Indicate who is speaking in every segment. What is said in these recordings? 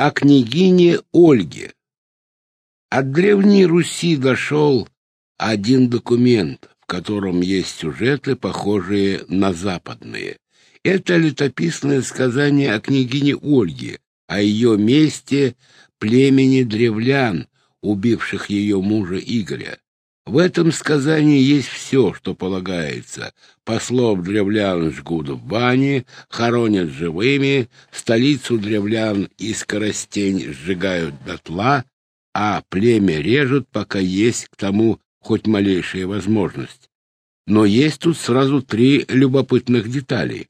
Speaker 1: о княгине Ольге. От Древней Руси дошел один документ, в котором есть сюжеты, похожие на западные. Это летописное сказание о княгине Ольге, о ее месте племени древлян, убивших ее мужа Игоря. В этом сказании есть все, что полагается. Послов древлян жгут в бане, хоронят живыми, столицу древлян и скоростень сжигают дотла, а племя режут, пока есть к тому хоть малейшая возможность. Но есть тут сразу три любопытных детали.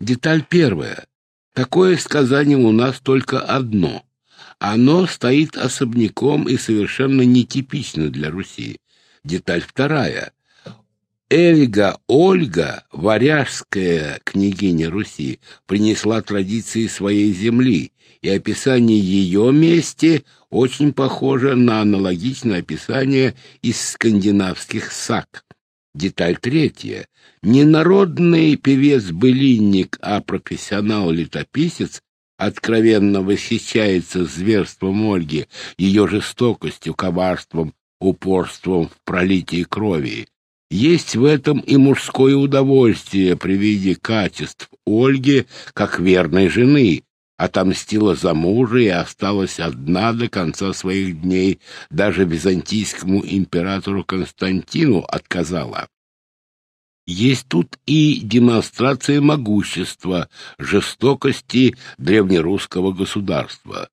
Speaker 1: Деталь первая. Такое сказание у нас только одно. Оно стоит особняком и совершенно нетипично для Руси. Деталь вторая. Эльга Ольга, варяжская княгиня Руси, принесла традиции своей земли, и описание ее мести очень похоже на аналогичное описание из скандинавских саг. Деталь третья. Не народный певец-былинник, а профессионал-летописец откровенно восхищается зверством Ольги, ее жестокостью, коварством, упорством в пролитии крови. Есть в этом и мужское удовольствие при виде качеств Ольги как верной жены, отомстила за мужа и осталась одна до конца своих дней, даже византийскому императору Константину отказала. Есть тут и демонстрация могущества, жестокости древнерусского государства.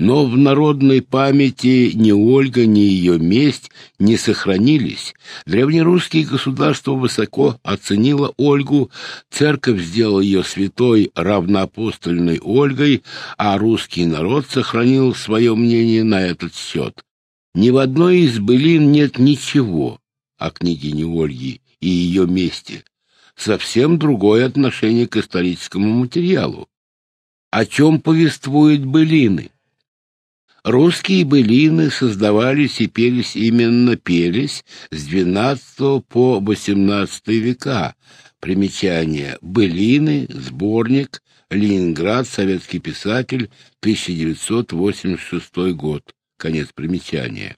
Speaker 1: Но в народной памяти ни Ольга, ни ее месть не сохранились. Древнерусские государства высоко оценило Ольгу, церковь сделала ее святой равноапостольной Ольгой, а русский народ сохранил свое мнение на этот счет. Ни в одной из былин нет ничего о княгине Ольге и ее месте. Совсем другое отношение к историческому материалу. О чем повествуют былины? Русские былины создавались и пелись именно пелись с XII по XVIII века. Примечание. Былины, сборник, Ленинград, советский писатель, 1986 год. Конец примечания.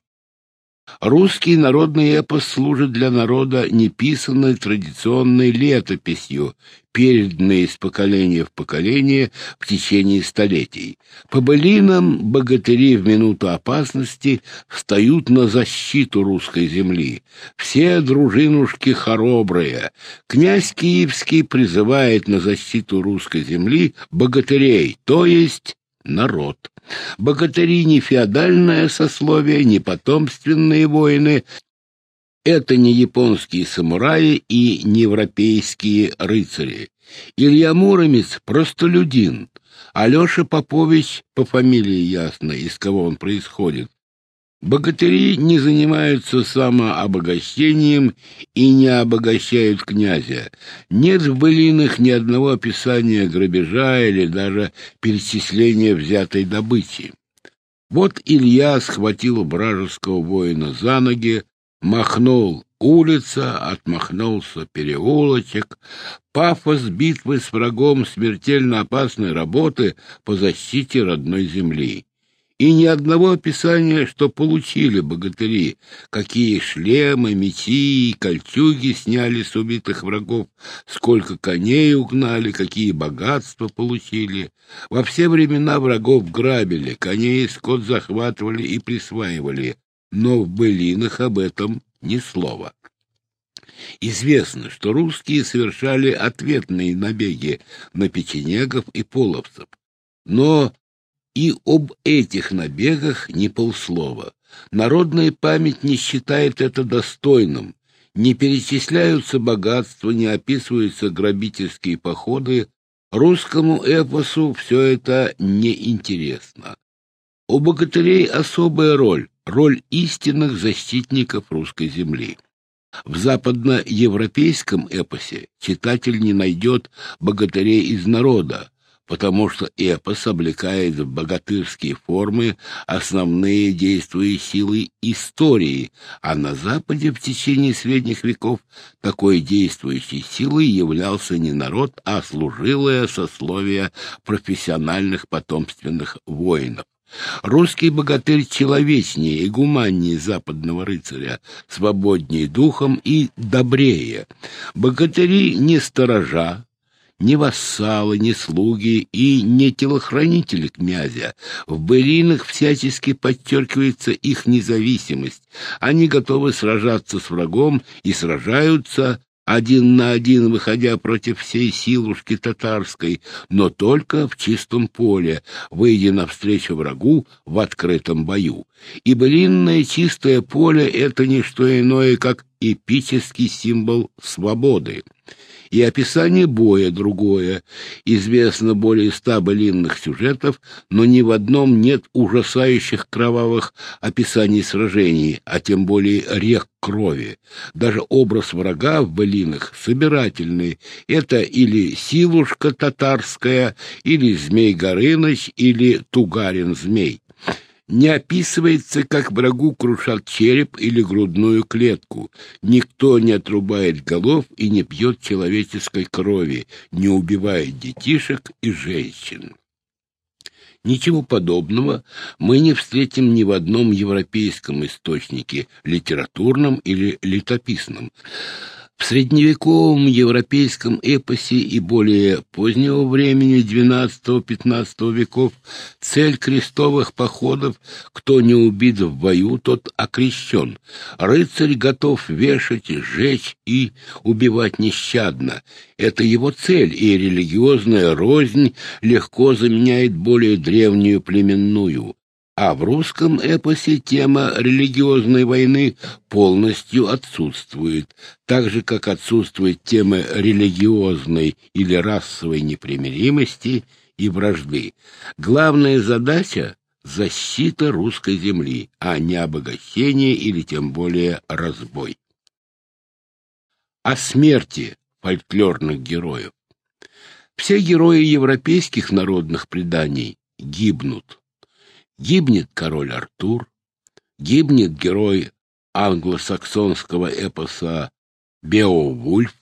Speaker 1: Русский народный эпос служит для народа неписанной традиционной летописью, переданной из поколения в поколение в течение столетий. По былинам богатыри в минуту опасности встают на защиту русской земли. Все дружинушки хоробрые. Князь Киевский призывает на защиту русской земли богатырей, то есть народ. Богатыри не феодальное сословие, не потомственные воины, это не японские самураи и не европейские рыцари. Илья Муромец — простолюдин. Алеша Попович, по фамилии ясно, из кого он происходит, Богатыри не занимаются самообогащением и не обогащают князя. Нет в былинах ни одного описания грабежа или даже перечисления взятой добычи. Вот Илья схватил вражеского воина за ноги, махнул улица, отмахнулся переулочек. Пафос битвы с врагом смертельно опасной работы по защите родной земли и ни одного описания, что получили богатыри, какие шлемы, мечи и кольчуги сняли с убитых врагов, сколько коней угнали, какие богатства получили. Во все времена врагов грабили, коней и скот захватывали и присваивали, но в былинах об этом ни слова. Известно, что русские совершали ответные набеги на печенегов и половцев, но и об этих набегах ни полслова. Народная память не считает это достойным. Не перечисляются богатства, не описываются грабительские походы. Русскому эпосу все это неинтересно. У богатырей особая роль, роль истинных защитников русской земли. В западноевропейском эпосе читатель не найдет богатырей из народа, потому что эпос облекает в богатырские формы основные действующие силы истории, а на Западе в течение средних веков такой действующей силой являлся не народ, а служилое сословие профессиональных потомственных воинов. Русский богатырь человечнее и гуманнее западного рыцаря, свободнее духом и добрее. Богатыри не сторожа, ни вассалы, ни слуги и не телохранители князя. В былинах всячески подчеркивается их независимость. Они готовы сражаться с врагом и сражаются один на один, выходя против всей силушки татарской, но только в чистом поле, выйдя навстречу врагу в открытом бою. И былинное чистое поле — это не что иное, как эпический символ свободы и описание боя другое. Известно более ста былинных сюжетов, но ни в одном нет ужасающих кровавых описаний сражений, а тем более рек крови. Даже образ врага в былинах собирательный. Это или Силушка татарская, или Змей Горыныч, или Тугарин-змей не описывается, как врагу крушат череп или грудную клетку. Никто не отрубает голов и не пьет человеческой крови, не убивает детишек и женщин. Ничего подобного мы не встретим ни в одном европейском источнике, литературном или летописном. В средневековом европейском эпосе и более позднего времени XII-XV веков цель крестовых походов «кто не убит в бою, тот окрещен». Рыцарь готов вешать, сжечь и убивать нещадно. Это его цель, и религиозная рознь легко заменяет более древнюю племенную а в русском эпосе тема религиозной войны полностью отсутствует, так же, как отсутствует тема религиозной или расовой непримиримости и вражды. Главная задача — защита русской земли, а не обогащение или тем более разбой. О смерти фольклорных героев. Все герои европейских народных преданий гибнут. Гибнет король Артур, гибнет герой англосаксонского эпоса Беовульф,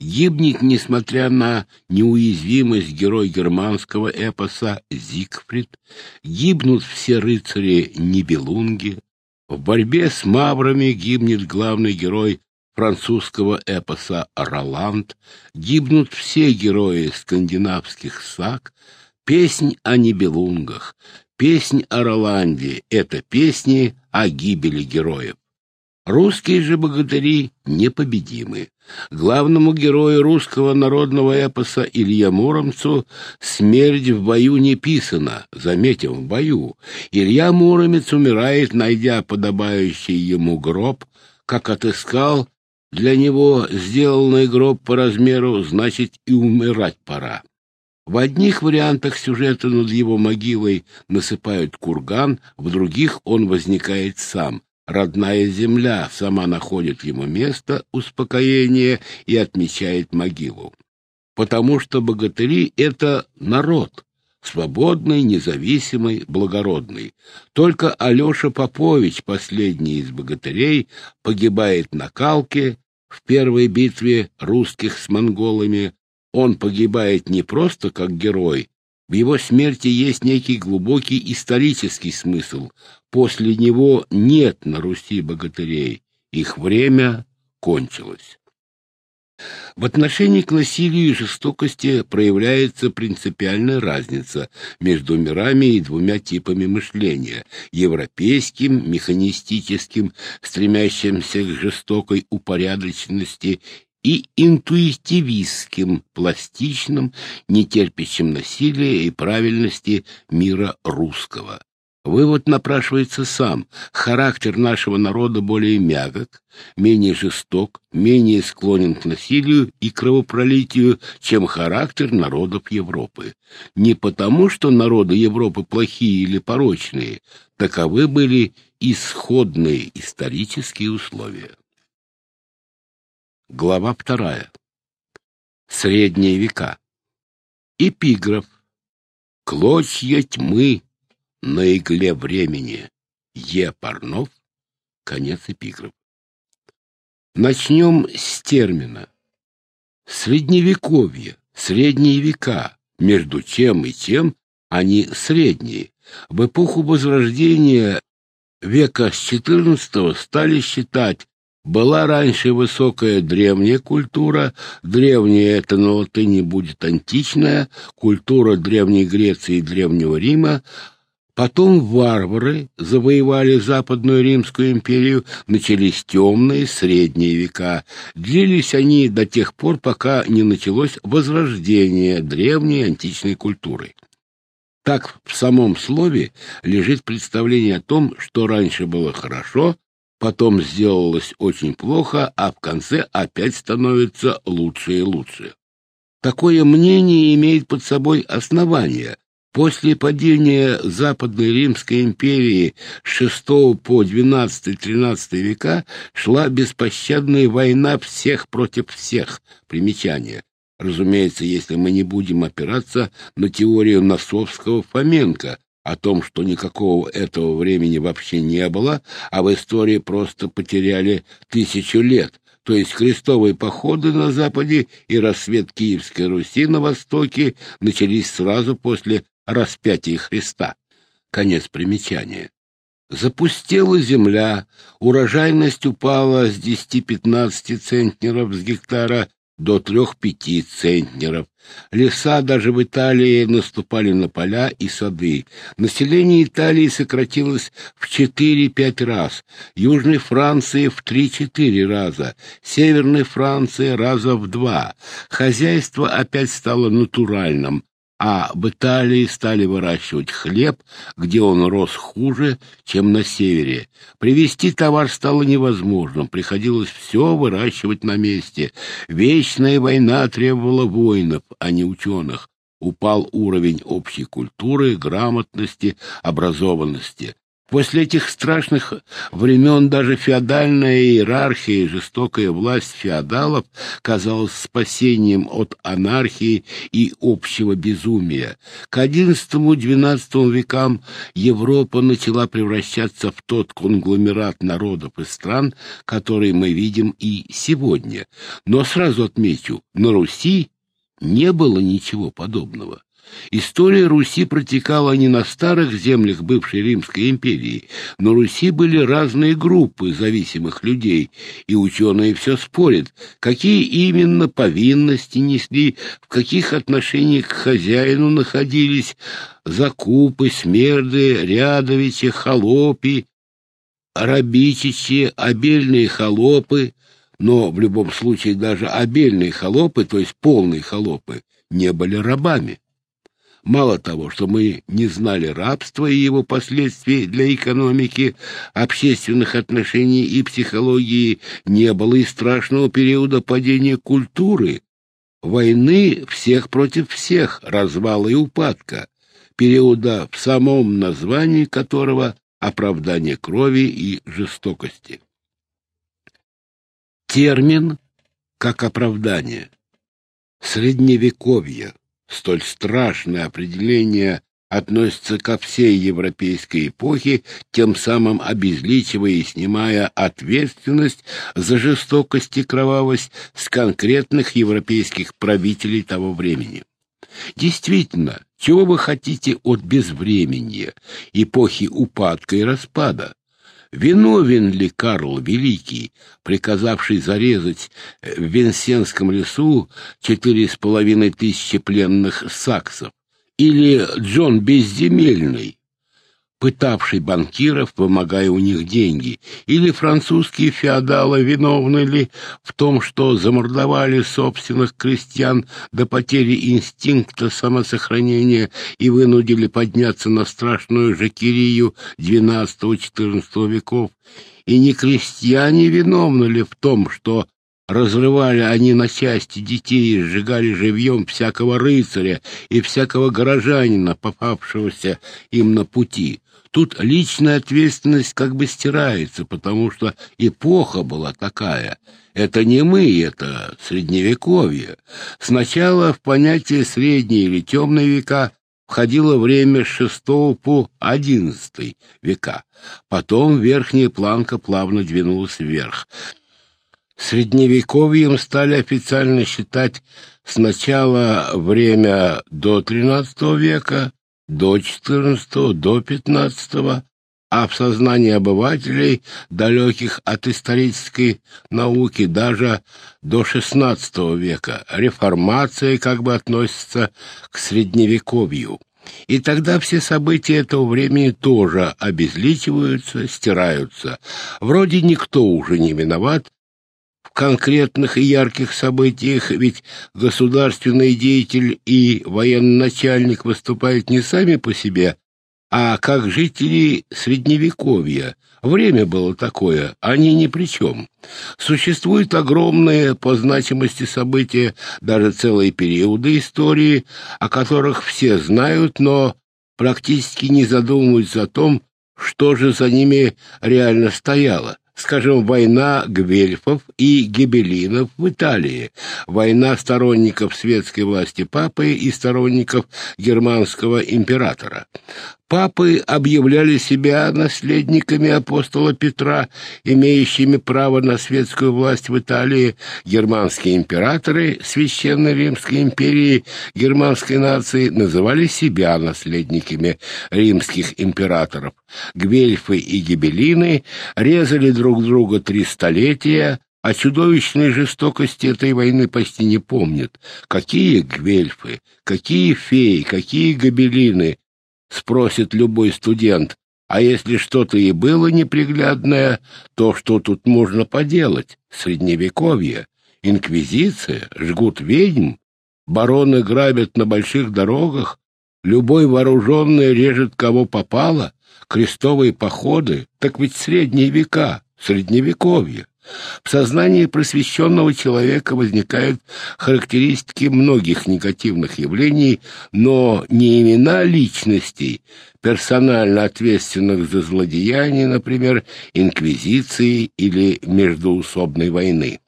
Speaker 1: гибнет, несмотря на неуязвимость, герой германского эпоса Зигфрид, гибнут все рыцари Нибелунги, в борьбе с маврами гибнет главный герой французского эпоса Роланд, гибнут все герои скандинавских саг, песнь о Нибелунгах, Песнь о Роланде — это песни о гибели героев. Русские же богатыри непобедимы. Главному герою русского народного эпоса Илья Муромцу смерть в бою не писана, заметим, в бою. Илья Муромец умирает, найдя подобающий ему гроб, как отыскал для него сделанный гроб по размеру, значит и умирать пора. В одних вариантах сюжета над его могилой насыпают курган, в других он возникает сам. Родная земля сама находит ему место успокоения и отмечает могилу. Потому что богатыри — это народ, свободный, независимый, благородный. Только Алеша Попович, последний из богатырей, погибает на Калке в первой битве русских с монголами, он погибает не просто как герой, в его смерти есть некий глубокий исторический смысл. После него нет на Руси богатырей, их время кончилось. В отношении к насилию и жестокости проявляется принципиальная разница между мирами и двумя типами мышления – европейским, механистическим, стремящимся к жестокой упорядоченности и интуитивистским, пластичным, нетерпящим насилия и правильности мира русского. Вывод напрашивается сам. Характер нашего народа более мягок, менее жесток, менее склонен к насилию и кровопролитию, чем характер народов Европы. Не потому, что народы Европы плохие или порочные, таковы были исходные исторические условия. Глава вторая. Средние века. Эпиграф. клочья тьмы на игле времени. Е. Парнов. Конец эпиграфа. Начнем с термина. Средневековье, средние века, между чем и чем они средние. В эпоху Возрождения века с XIV стали считать была раньше высокая древняя культура, древняя это на латыни будет античная, культура Древней Греции и Древнего Рима, Потом варвары завоевали Западную Римскую империю, начались темные средние века. Длились они до тех пор, пока не началось возрождение древней античной культуры. Так в самом слове лежит представление о том, что раньше было хорошо, потом сделалось очень плохо, а в конце опять становится лучше и лучше. Такое мнение имеет под собой основание, После падения Западной Римской империи с VI по XII-XIII века шла беспощадная война всех против всех. Примечание. Разумеется, если мы не будем опираться на теорию Носовского-Фоменко о том, что никакого этого времени вообще не было, а в истории просто потеряли тысячу лет, то есть крестовые походы на Западе и рассвет Киевской Руси на Востоке начались сразу после распятие Христа. Конец примечания. Запустела земля, урожайность упала с 10-15 центнеров с гектара до 3-5 центнеров. Леса даже в Италии наступали на поля и сады. Население Италии сократилось в 4-5 раз, Южной Франции в 3-4 раза, Северной Франции раза в два. Хозяйство опять стало натуральным, а в Италии стали выращивать хлеб, где он рос хуже, чем на севере. Привезти товар стало невозможным, приходилось все выращивать на месте. Вечная война требовала воинов, а не ученых. Упал уровень общей культуры, грамотности, образованности. После этих страшных времен даже феодальная иерархия и жестокая власть феодалов казалась спасением от анархии и общего безумия. К XI-XII векам Европа начала превращаться в тот конгломерат народов и стран, который мы видим и сегодня. Но сразу отмечу, на Руси не было ничего подобного. История Руси протекала не на старых землях бывшей Римской империи. На Руси были разные группы зависимых людей, и ученые все спорят, какие именно повинности несли, в каких отношениях к хозяину находились закупы, смерды, рядовичи, холопи, рабичичи, обельные холопы, но в любом случае даже обельные холопы, то есть полные холопы, не были рабами. Мало того, что мы не знали рабства и его последствий для экономики, общественных отношений и психологии, не было и страшного периода падения культуры, войны всех против всех, развала и упадка, периода в самом названии которого оправдание крови и жестокости. Термин как оправдание. Средневековье Столь страшное определение относится ко всей европейской эпохе, тем самым обезличивая и снимая ответственность за жестокость и кровавость с конкретных европейских правителей того времени. Действительно, чего вы хотите от безвременья, эпохи упадка и распада? Виновен ли Карл Великий, приказавший зарезать в Венсенском лесу четыре с половиной тысячи пленных саксов? Или Джон Безземельный, пытавший банкиров, вымогая у них деньги, или французские феодалы виновны ли в том, что замордовали собственных крестьян до потери инстинкта самосохранения и вынудили подняться на страшную жакерию XII-XIV веков, и не крестьяне виновны ли в том, что Разрывали они на части детей и сжигали живьем всякого рыцаря и всякого горожанина, попавшегося им на пути. Тут личная ответственность как бы стирается, потому что эпоха была такая. Это не мы, это средневековье. Сначала в понятие средние или темные века входило время с VI по XI века. Потом верхняя планка плавно двинулась вверх. Средневековьем стали официально считать сначала время до XIII века, до XIV, до XV, а в сознании обывателей, далеких от исторической науки, даже до XVI века. Реформация как бы относится к Средневековью. И тогда все события этого времени тоже обезличиваются, стираются. Вроде никто уже не виноват конкретных и ярких событиях, ведь государственный деятель и военачальник выступают не сами по себе, а как жители Средневековья. Время было такое, они ни при чем. Существуют огромные по значимости события, даже целые периоды истории, о которых все знают, но практически не задумываются о том, что же за ними реально стояло скажем, война гвельфов и гибелинов в Италии, война сторонников светской власти папы и сторонников германского императора. Папы объявляли себя наследниками апостола Петра, имеющими право на светскую власть в Италии. Германские императоры Священной Римской империи германской нации называли себя наследниками римских императоров. Гвельфы и гибелины резали друг друга три столетия, о чудовищной жестокости этой войны почти не помнят. Какие гвельфы, какие феи, какие гобелины, спросит любой студент. А если что-то и было неприглядное, то что тут можно поделать? Средневековье, инквизиция, жгут ведьм, бароны грабят на больших дорогах, любой вооруженный режет кого попало, крестовые походы, так ведь средние века, средневековье. В сознании просвещенного человека возникают характеристики многих негативных явлений, но не имена личностей, персонально ответственных за злодеяния, например, инквизиции или междуусобной войны.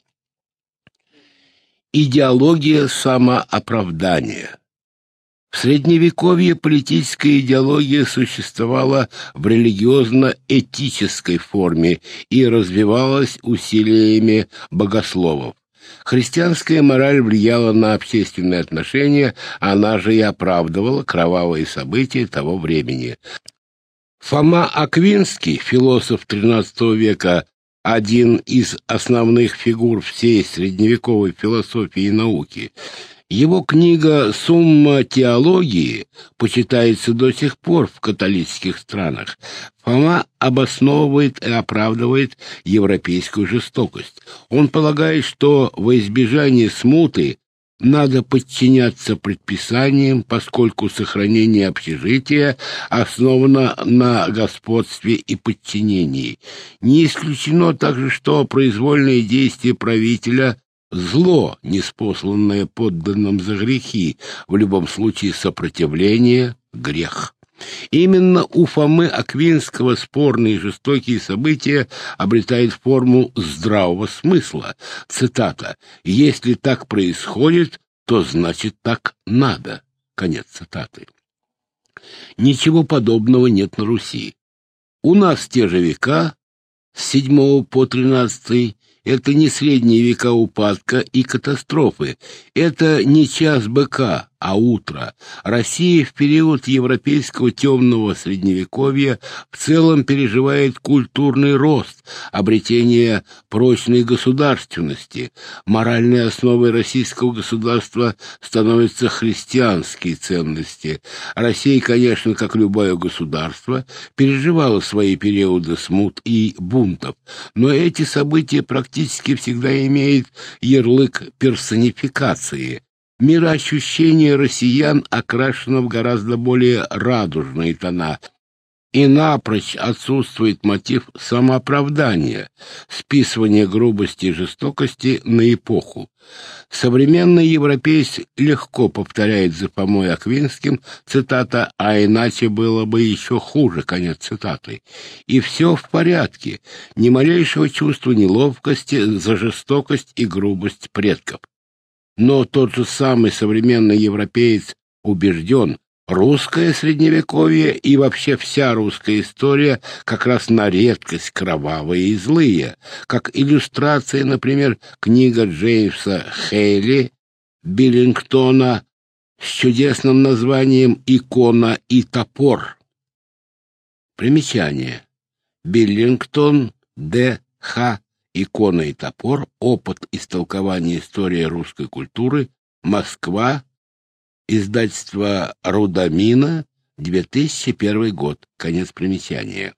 Speaker 1: Идеология самооправдания в Средневековье политическая идеология существовала в религиозно-этической форме и развивалась усилиями богословов. Христианская мораль влияла на общественные отношения, она же и оправдывала кровавые события того времени. Фома Аквинский, философ XIII века, один из основных фигур всей средневековой философии и науки, его книга «Сумма теологии» почитается до сих пор в католических странах. Фома обосновывает и оправдывает европейскую жестокость. Он полагает, что во избежание смуты надо подчиняться предписаниям, поскольку сохранение общежития основано на господстве и подчинении. Не исключено также, что произвольные действия правителя зло, неспосланное подданным за грехи, в любом случае сопротивление — грех. Именно у Фомы Аквинского спорные и жестокие события обретают форму здравого смысла. Цитата «Если так происходит, то значит так надо». Конец цитаты. Ничего подобного нет на Руси. У нас те же века, с 7 по 13 это не средние века упадка и катастрофы. Это не час быка, а утро. Россия в период европейского темного средневековья в целом переживает культурный рост, обретение прочной государственности. Моральной основой российского государства становятся христианские ценности. Россия, конечно, как любое государство, переживала свои периоды смут и бунтов, но эти события практически всегда имеют ярлык персонификации. Мироощущение россиян окрашено в гораздо более радужные тона, и напрочь отсутствует мотив самооправдания, списывания грубости и жестокости на эпоху. Современный европеец легко повторяет за Фомой Аквинским цитата «а иначе было бы еще хуже», конец цитаты. И все в порядке, ни малейшего чувства неловкости за жестокость и грубость предков. Но тот же самый современный европеец убежден, Русское средневековье и вообще вся русская история как раз на редкость кровавые и злые, как иллюстрация, например, книга Джеймса Хейли Биллингтона с чудесным названием «Икона и топор». Примечание. Биллингтон, Д. Х. «Икона и топор. Опыт истолкования истории русской культуры. Москва. Издательство «Рудамина», 2001 год. Конец примечания.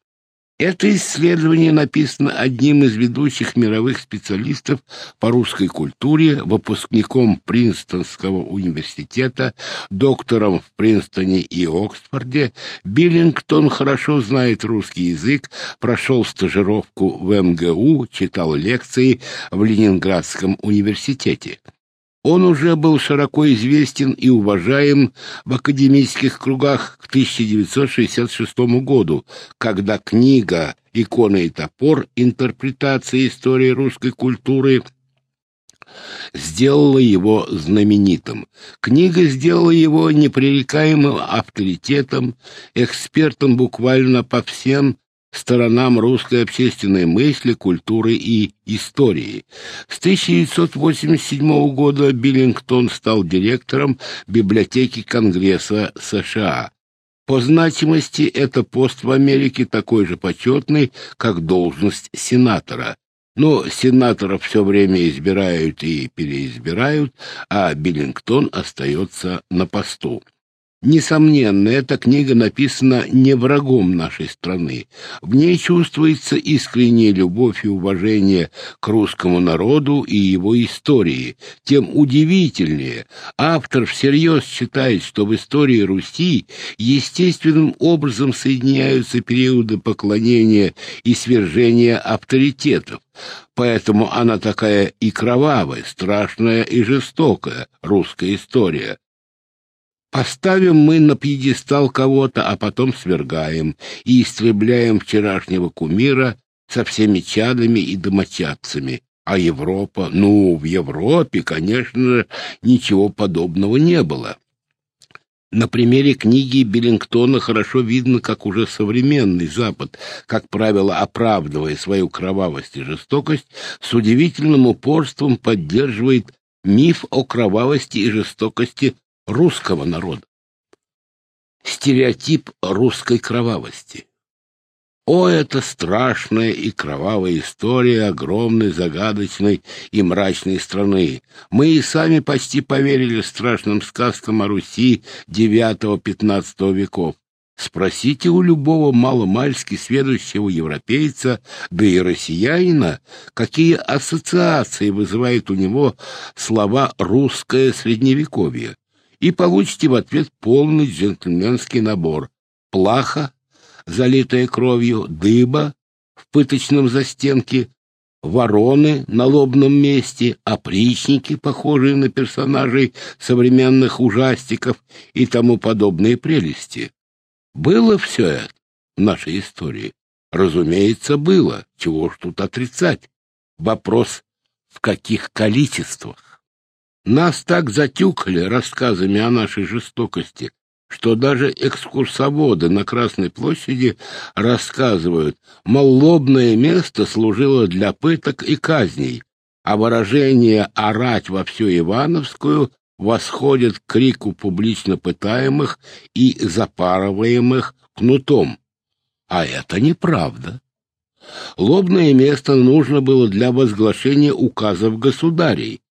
Speaker 1: Это исследование написано одним из ведущих мировых специалистов по русской культуре, выпускником Принстонского университета, доктором в Принстоне и Оксфорде. Биллингтон хорошо знает русский язык, прошел стажировку в МГУ, читал лекции в Ленинградском университете. Он уже был широко известен и уважаем в академических кругах к 1966 году, когда книга «Икона и топор. Интерпретация истории русской культуры» сделала его знаменитым. Книга сделала его непререкаемым авторитетом, экспертом буквально по всем сторонам русской общественной мысли, культуры и истории. С 1987 года Биллингтон стал директором библиотеки Конгресса США. По значимости это пост в Америке такой же почетный, как должность сенатора. Но сенаторов все время избирают и переизбирают, а Биллингтон остается на посту. Несомненно, эта книга написана не врагом нашей страны. В ней чувствуется искренняя любовь и уважение к русскому народу и его истории. Тем удивительнее, автор всерьез считает, что в истории Руси естественным образом соединяются периоды поклонения и свержения авторитетов. Поэтому она такая и кровавая, страшная и жестокая русская история. Поставим мы на пьедестал кого-то, а потом свергаем и истребляем вчерашнего кумира со всеми чадами и домочадцами. А Европа? Ну, в Европе, конечно, ничего подобного не было. На примере книги Биллингтона хорошо видно, как уже современный Запад, как правило, оправдывая свою кровавость и жестокость, с удивительным упорством поддерживает миф о кровавости и жестокости русского народа. Стереотип русской кровавости. О, это страшная и кровавая история огромной, загадочной и мрачной страны. Мы и сами почти поверили страшным сказкам о Руси IX-XV веков. Спросите у любого маломальски сведущего европейца, да и россиянина, какие ассоциации вызывают у него слова «русское средневековье» и получите в ответ полный джентльменский набор. Плаха, залитая кровью, дыба в пыточном застенке, вороны на лобном месте, опричники, похожие на персонажей современных ужастиков и тому подобные прелести. Было все это в нашей истории? Разумеется, было. Чего ж тут отрицать? Вопрос, в каких количествах? Нас так затюкали рассказами о нашей жестокости, что даже экскурсоводы на Красной площади рассказывают, мол, лобное место служило для пыток и казней, а выражение «орать во всю Ивановскую» восходит к крику публично пытаемых и запарываемых кнутом. А это неправда. Лобное место нужно было для возглашения указов государей,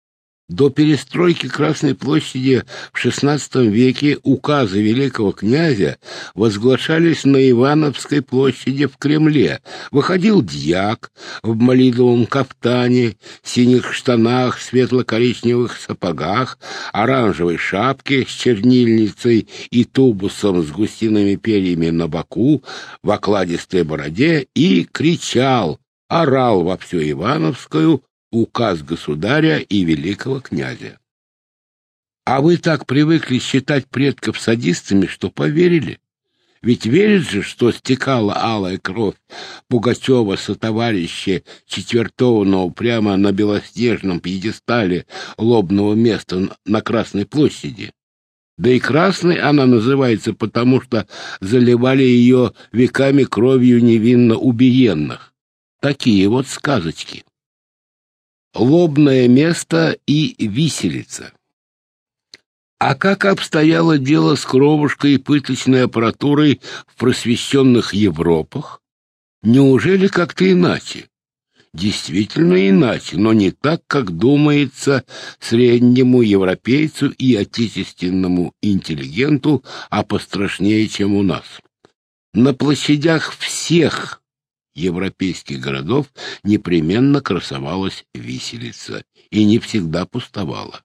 Speaker 1: до перестройки Красной площади в XVI веке указы великого князя возглашались на Ивановской площади в Кремле. Выходил дьяк в молитвовом кафтане, синих штанах, светло-коричневых сапогах, оранжевой шапке с чернильницей и тубусом с гусиными перьями на боку, в окладистой бороде и кричал, орал во всю Ивановскую указ государя и великого князя. А вы так привыкли считать предков садистами, что поверили? Ведь верят же, что стекала алая кровь Пугачева со товарища четвертованного прямо на белоснежном пьедестале лобного места на Красной площади. Да и красной она называется, потому что заливали ее веками кровью невинно убиенных. Такие вот сказочки. Лобное место и виселица. А как обстояло дело с кровушкой и пыточной аппаратурой в просвещенных Европах? Неужели как-то иначе? Действительно иначе, но не так, как думается среднему европейцу и отечественному интеллигенту, а пострашнее, чем у нас. На площадях всех европейских городов непременно красовалась виселица и не всегда пустовала.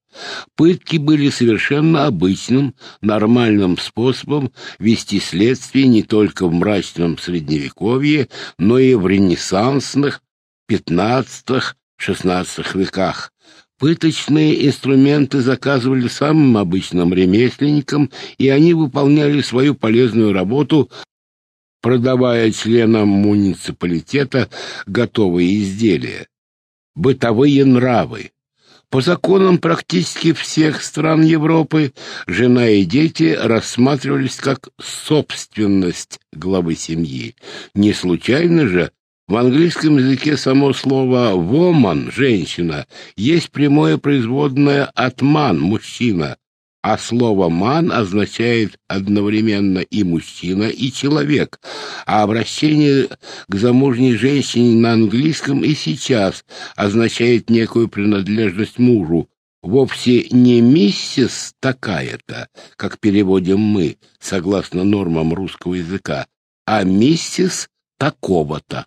Speaker 1: Пытки были совершенно обычным, нормальным способом вести следствие не только в мрачном средневековье, но и в ренессансных XV-XVI веках. Пыточные инструменты заказывали самым обычным ремесленникам, и они выполняли свою полезную работу продавая членам муниципалитета готовые изделия. Бытовые нравы. По законам практически всех стран Европы жена и дети рассматривались как собственность главы семьи. Не случайно же в английском языке само слово «woman» — «женщина» есть прямое производное от «man» — «мужчина», а слово «ман» означает одновременно и мужчина, и человек, а обращение к замужней женщине на английском и сейчас означает некую принадлежность мужу, вовсе не миссис такая-то, как переводим мы, согласно нормам русского языка, а миссис такого-то.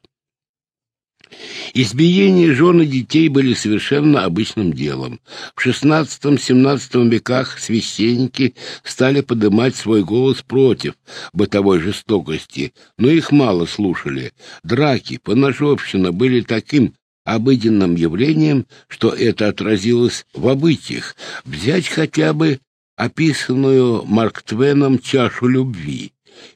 Speaker 1: Избиение жен и детей были совершенно обычным делом. В XVI-XVII веках священники стали поднимать свой голос против бытовой жестокости, но их мало слушали. Драки, поножовщина были таким обыденным явлением, что это отразилось в обычаях. Взять хотя бы описанную Марк Твеном чашу любви.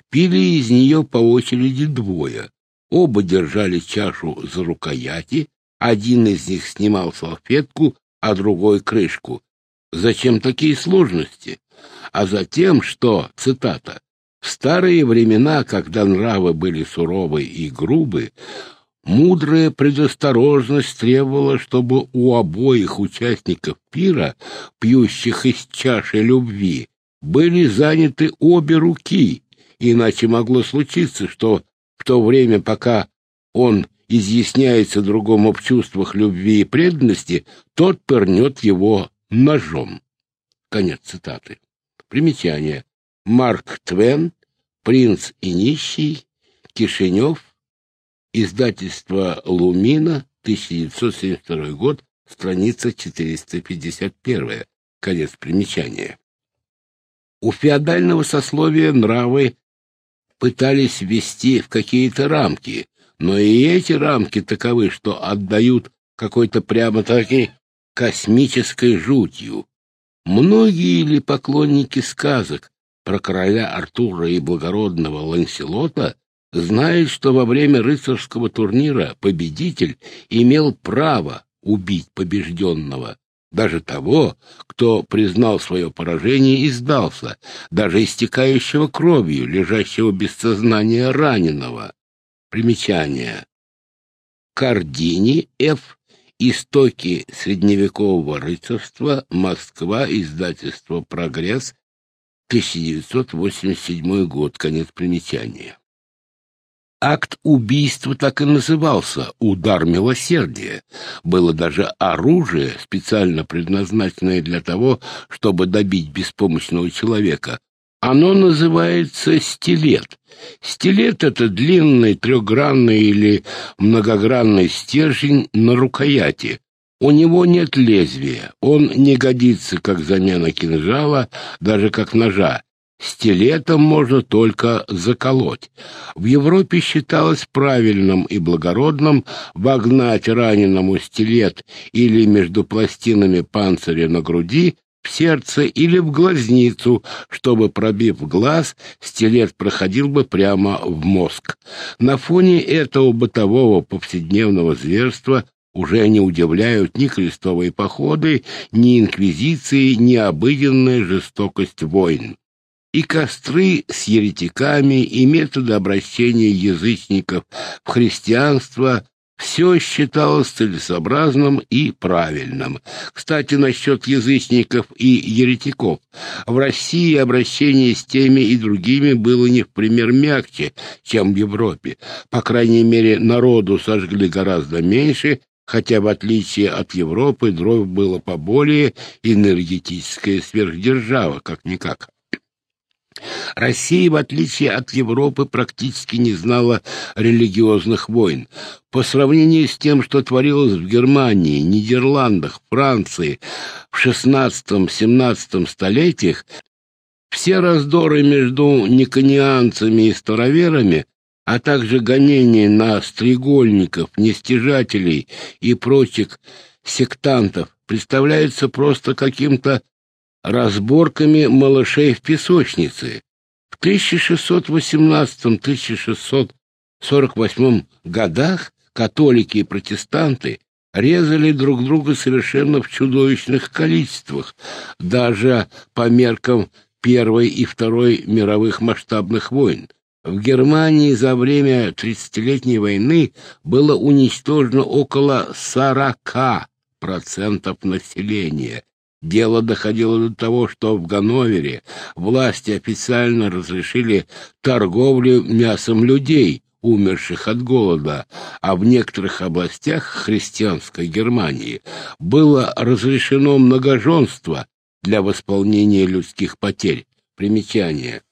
Speaker 1: Пили из нее по очереди двое. Оба держали чашу за рукояти, один из них снимал салфетку, а другой — крышку. Зачем такие сложности? А затем, что, цитата, «в старые времена, когда нравы были суровы и грубы, мудрая предосторожность требовала, чтобы у обоих участников пира, пьющих из чаши любви, были заняты обе руки, иначе могло случиться, что в то время, пока он изъясняется другому в чувствах любви и преданности, тот пырнет его ножом. Конец цитаты. Примечание. Марк Твен, «Принц и нищий», Кишинев, издательство «Лумина», 1972 год, страница 451, конец примечания. У феодального сословия нравы пытались ввести в какие-то рамки, но и эти рамки таковы, что отдают какой-то прямо-таки космической жутью. Многие ли поклонники сказок про короля Артура и благородного Ланселота знают, что во время рыцарского турнира победитель имел право убить побежденного, даже того, кто признал свое поражение и сдался, даже истекающего кровью, лежащего без сознания раненого. Примечание. Кардини Ф. Истоки средневекового рыцарства. Москва. Издательство «Прогресс». 1987 год. Конец примечания. Акт убийства так и назывался «удар милосердия». Было даже оружие, специально предназначенное для того, чтобы добить беспомощного человека. Оно называется стилет. Стилет — это длинный трехгранный или многогранный стержень на рукояти. У него нет лезвия, он не годится как замена кинжала, даже как ножа. Стилетом можно только заколоть. В Европе считалось правильным и благородным вогнать раненому стилет или между пластинами панциря на груди в сердце или в глазницу, чтобы, пробив глаз, стилет проходил бы прямо в мозг. На фоне этого бытового повседневного зверства уже не удивляют ни крестовые походы, ни инквизиции, ни обыденная жестокость войн. И костры с еретиками, и методы обращения язычников в христианство все считалось целесообразным и правильным. Кстати, насчет язычников и еретиков. В России обращение с теми и другими было не в пример мягче, чем в Европе. По крайней мере, народу сожгли гораздо меньше, хотя в отличие от Европы дров было поболее энергетическая сверхдержава, как-никак. Россия, в отличие от Европы, практически не знала религиозных войн. По сравнению с тем, что творилось в Германии, Нидерландах, Франции в XVI-XVII столетиях, все раздоры между никонианцами и староверами, а также гонения на стрегольников, нестяжателей и прочих сектантов представляются просто каким-то разборками малышей в песочнице. В 1618-1648 годах католики и протестанты резали друг друга совершенно в чудовищных количествах, даже по меркам Первой и Второй мировых масштабных войн. В Германии за время Тридцатилетней войны было уничтожено около 40% населения, Дело доходило до того, что в Ганновере власти официально разрешили торговлю мясом людей, умерших от голода, а в некоторых областях христианской Германии было разрешено многоженство для восполнения людских потерь. Примечание.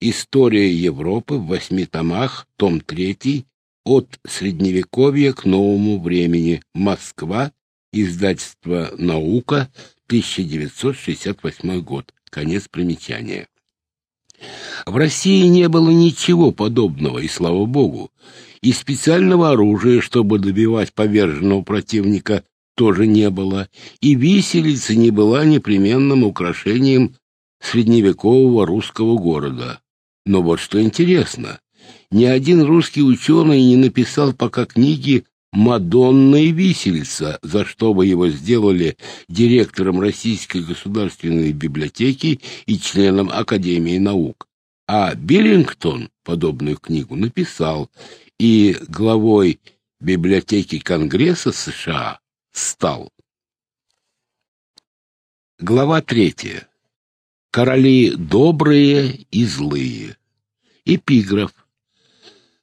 Speaker 1: История Европы в восьми томах, том третий, от Средневековья к новому времени. Москва, издательство «Наука», 1968 год. Конец примечания. В России не было ничего подобного, и слава богу. И специального оружия, чтобы добивать поверженного противника, тоже не было. И виселица не была непременным украшением средневекового русского города. Но вот что интересно, ни один русский ученый не написал пока книги Мадонна и висельца, за что бы его сделали директором Российской государственной библиотеки и членом Академии наук. А Биллингтон подобную книгу написал и главой библиотеки Конгресса США стал. Глава третья. Короли добрые и злые. Эпиграф.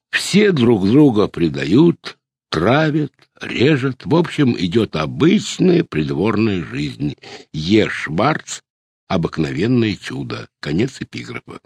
Speaker 1: Все друг друга предают, травят, режет. В общем, идет обычная придворная жизнь. Е. Шварц «Обыкновенное чудо». Конец эпиграфа.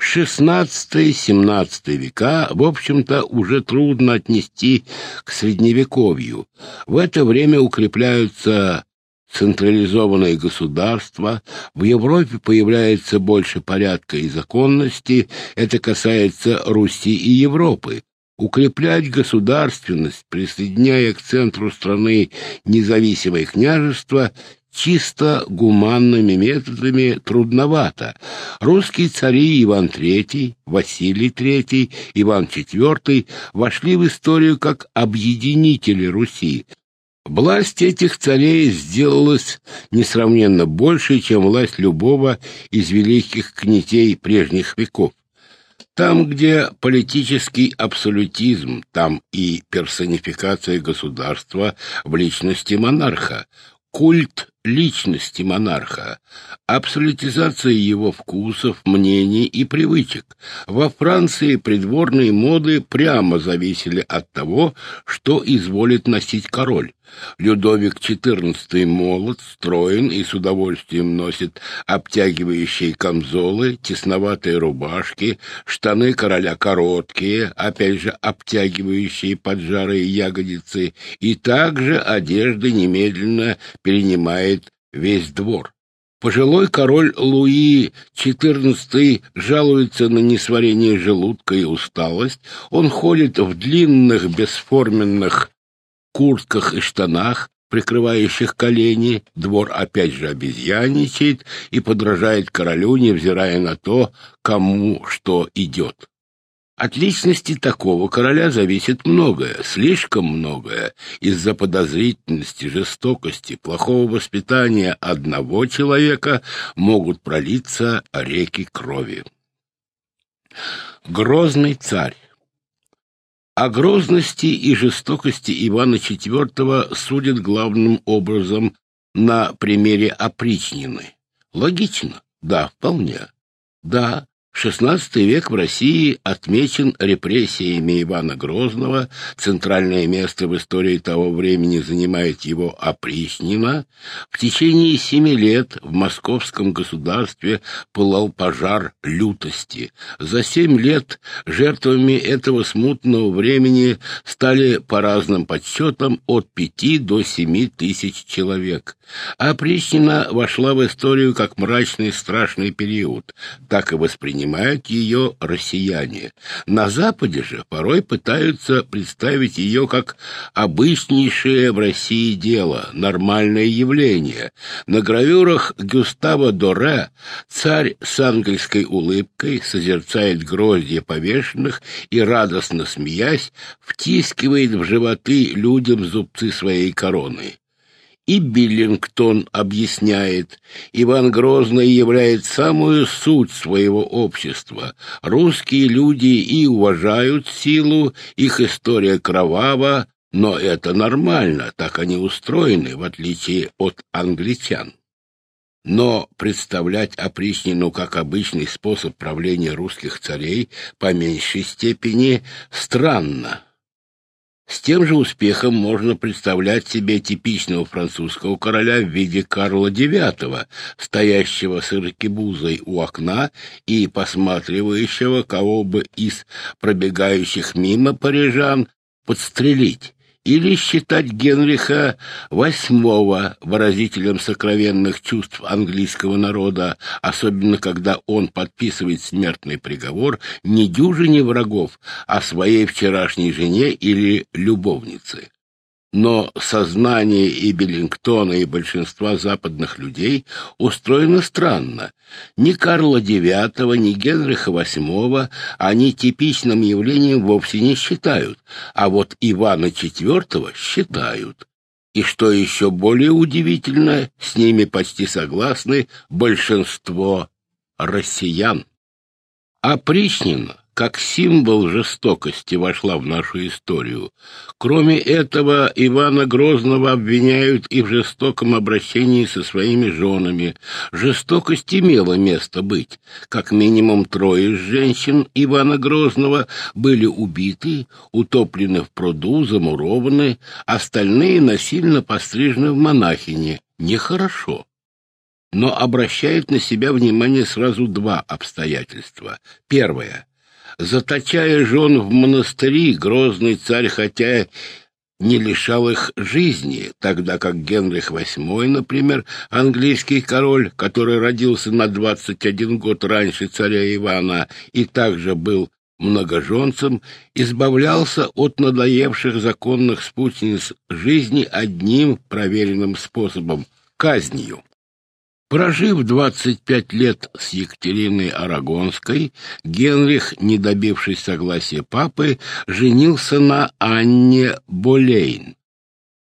Speaker 1: XVI-XVII века, в общем-то, уже трудно отнести к Средневековью. В это время укрепляются централизованное государство, в Европе появляется больше порядка и законности, это касается Руси и Европы укреплять государственность, присоединяя к центру страны независимое княжество, чисто гуманными методами трудновато. Русские цари Иван III, Василий III, Иван IV вошли в историю как объединители Руси. Власть этих царей сделалась несравненно больше, чем власть любого из великих князей прежних веков. Там, где политический абсолютизм, там и персонификация государства в личности монарха, культ личности монарха, абсолютизация его вкусов, мнений и привычек. Во Франции придворные моды прямо зависели от того, что изволит носить король. Людовик XIV молод, строен и с удовольствием носит обтягивающие камзолы, тесноватые рубашки, штаны короля короткие, опять же обтягивающие поджарые ягодицы, и также одежды немедленно перенимает весь двор. Пожилой король Луи XIV жалуется на несварение желудка и усталость. Он ходит в длинных бесформенных куртках и штанах, прикрывающих колени. Двор опять же обезьяничает и подражает королю, невзирая на то, кому что идет. От личности такого короля зависит многое, слишком многое, из-за подозрительности, жестокости, плохого воспитания одного человека могут пролиться реки крови. Грозный царь о грозности и жестокости Ивана IV судят главным образом на примере опричнины. Логично? Да, вполне. Да, XVI век в России отмечен репрессиями Ивана Грозного, центральное место в истории того времени занимает его опричнина. В течение семи лет в московском государстве пылал пожар лютости. За семь лет жертвами этого смутного времени стали по разным подсчетам от пяти до семи тысяч человек. Опричнина вошла в историю как мрачный страшный период, так и воспринимается воспринимают ее россияне. На Западе же порой пытаются представить ее как обычнейшее в России дело, нормальное явление. На гравюрах Гюстава Доре царь с ангельской улыбкой созерцает гроздья повешенных и, радостно смеясь, втискивает в животы людям зубцы своей короны. И Биллингтон объясняет, Иван Грозный является самую суть своего общества. Русские люди и уважают силу, их история кровава, но это нормально, так они устроены, в отличие от англичан. Но представлять опричнину как обычный способ правления русских царей по меньшей степени странно. С тем же успехом можно представлять себе типичного французского короля в виде Карла IX, стоящего с иркебузой у окна и посматривающего, кого бы из пробегающих мимо парижан подстрелить или считать Генриха VIII выразителем сокровенных чувств английского народа, особенно когда он подписывает смертный приговор не дюжине врагов, а своей вчерашней жене или любовнице. Но сознание и Беллингтона, и большинства западных людей устроено странно. Ни Карла IX, ни Генриха VIII они типичным явлением вовсе не считают, а вот Ивана IV считают. И что еще более удивительно, с ними почти согласны большинство россиян. Опричнина как символ жестокости вошла в нашу историю. Кроме этого, Ивана Грозного обвиняют и в жестоком обращении со своими женами. Жестокость имела место быть. Как минимум трое женщин Ивана Грозного были убиты, утоплены в пруду, замурованы, остальные насильно пострижены в монахини. Нехорошо но обращает на себя внимание сразу два обстоятельства. Первое. Заточая жен в монастыри, грозный царь, хотя не лишал их жизни, тогда как Генрих VIII, например, английский король, который родился на 21 год раньше царя Ивана и также был многоженцем, избавлялся от надоевших законных спутниц жизни одним проверенным способом — казнью. Прожив 25 лет с Екатериной Арагонской, Генрих, не добившись согласия папы, женился на Анне Болейн.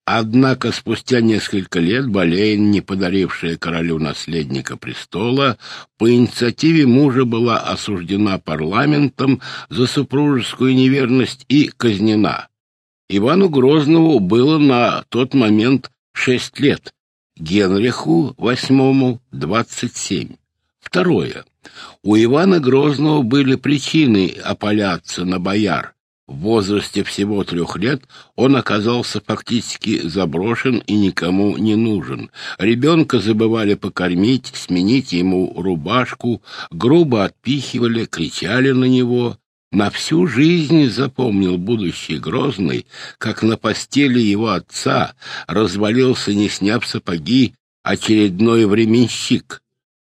Speaker 1: Однако спустя несколько лет Болейн, не подарившая королю наследника престола, по инициативе мужа была осуждена парламентом за супружескую неверность и казнена. Ивану Грозному было на тот момент шесть лет, Генриху VIII 27. Второе. У Ивана Грозного были причины опаляться на бояр. В возрасте всего трех лет он оказался фактически заброшен и никому не нужен. Ребенка забывали покормить, сменить ему рубашку, грубо отпихивали, кричали на него. На всю жизнь запомнил будущий Грозный, как на постели его отца развалился, не сняв сапоги, очередной временщик.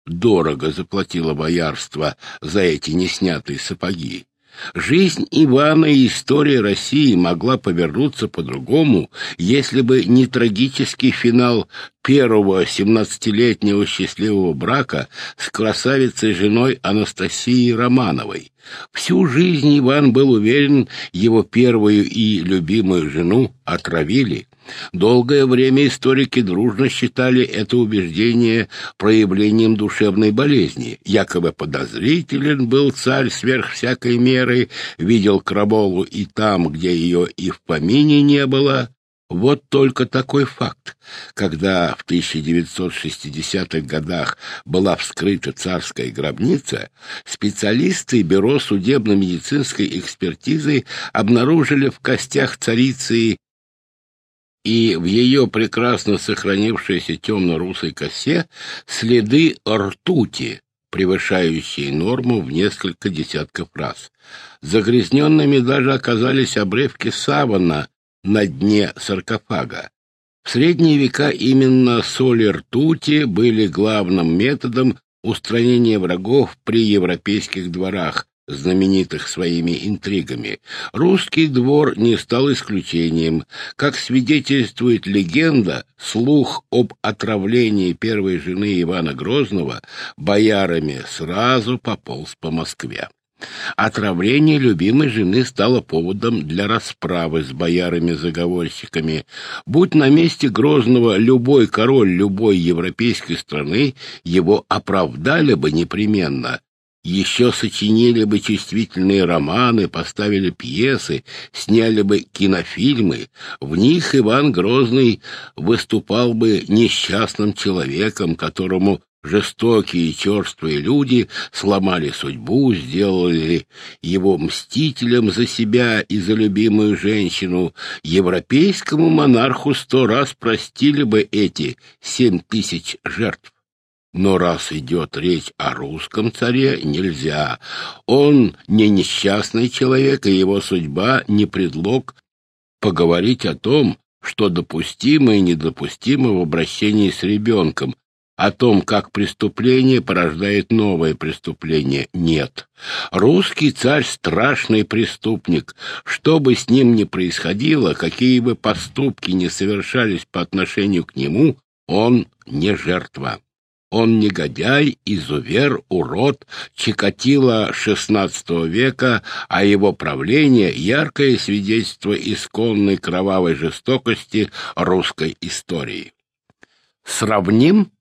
Speaker 1: Дорого заплатило боярство за эти неснятые сапоги. Жизнь Ивана и история России могла повернуться по-другому, если бы не трагический финал первого семнадцатилетнего счастливого брака с красавицей женой Анастасией Романовой. Всю жизнь Иван был уверен, его первую и любимую жену отравили. Долгое время историки дружно считали это убеждение проявлением душевной болезни. Якобы подозрителен был царь сверх всякой меры, видел Краболу и там, где ее и в помине не было. Вот только такой факт. Когда в 1960-х годах была вскрыта царская гробница, специалисты Бюро судебно-медицинской экспертизы обнаружили в костях царицы и в ее прекрасно сохранившейся темно-русой косе следы ртути, превышающие норму в несколько десятков раз. Загрязненными даже оказались обрывки савана на дне саркофага. В средние века именно соли ртути были главным методом устранения врагов при европейских дворах, знаменитых своими интригами. Русский двор не стал исключением. Как свидетельствует легенда, слух об отравлении первой жены Ивана Грозного боярами сразу пополз по Москве. Отравление любимой жены стало поводом для расправы с боярами-заговорщиками. Будь на месте Грозного любой король любой европейской страны, его оправдали бы непременно. Еще сочинили бы чувствительные романы, поставили пьесы, сняли бы кинофильмы. В них Иван Грозный выступал бы несчастным человеком, которому Жестокие и черствые люди сломали судьбу, сделали его мстителем за себя и за любимую женщину. Европейскому монарху сто раз простили бы эти семь тысяч жертв. Но раз идет речь о русском царе, нельзя. Он не несчастный человек, и его судьба не предлог поговорить о том, что допустимо и недопустимо в обращении с ребенком, о том, как преступление порождает новое преступление, нет. Русский царь — страшный преступник. Что бы с ним ни происходило, какие бы поступки ни совершались по отношению к нему, он не жертва. Он негодяй, изувер, урод, Чикатило XVI века, а его правление — яркое свидетельство исконной кровавой жестокости русской истории. Сравним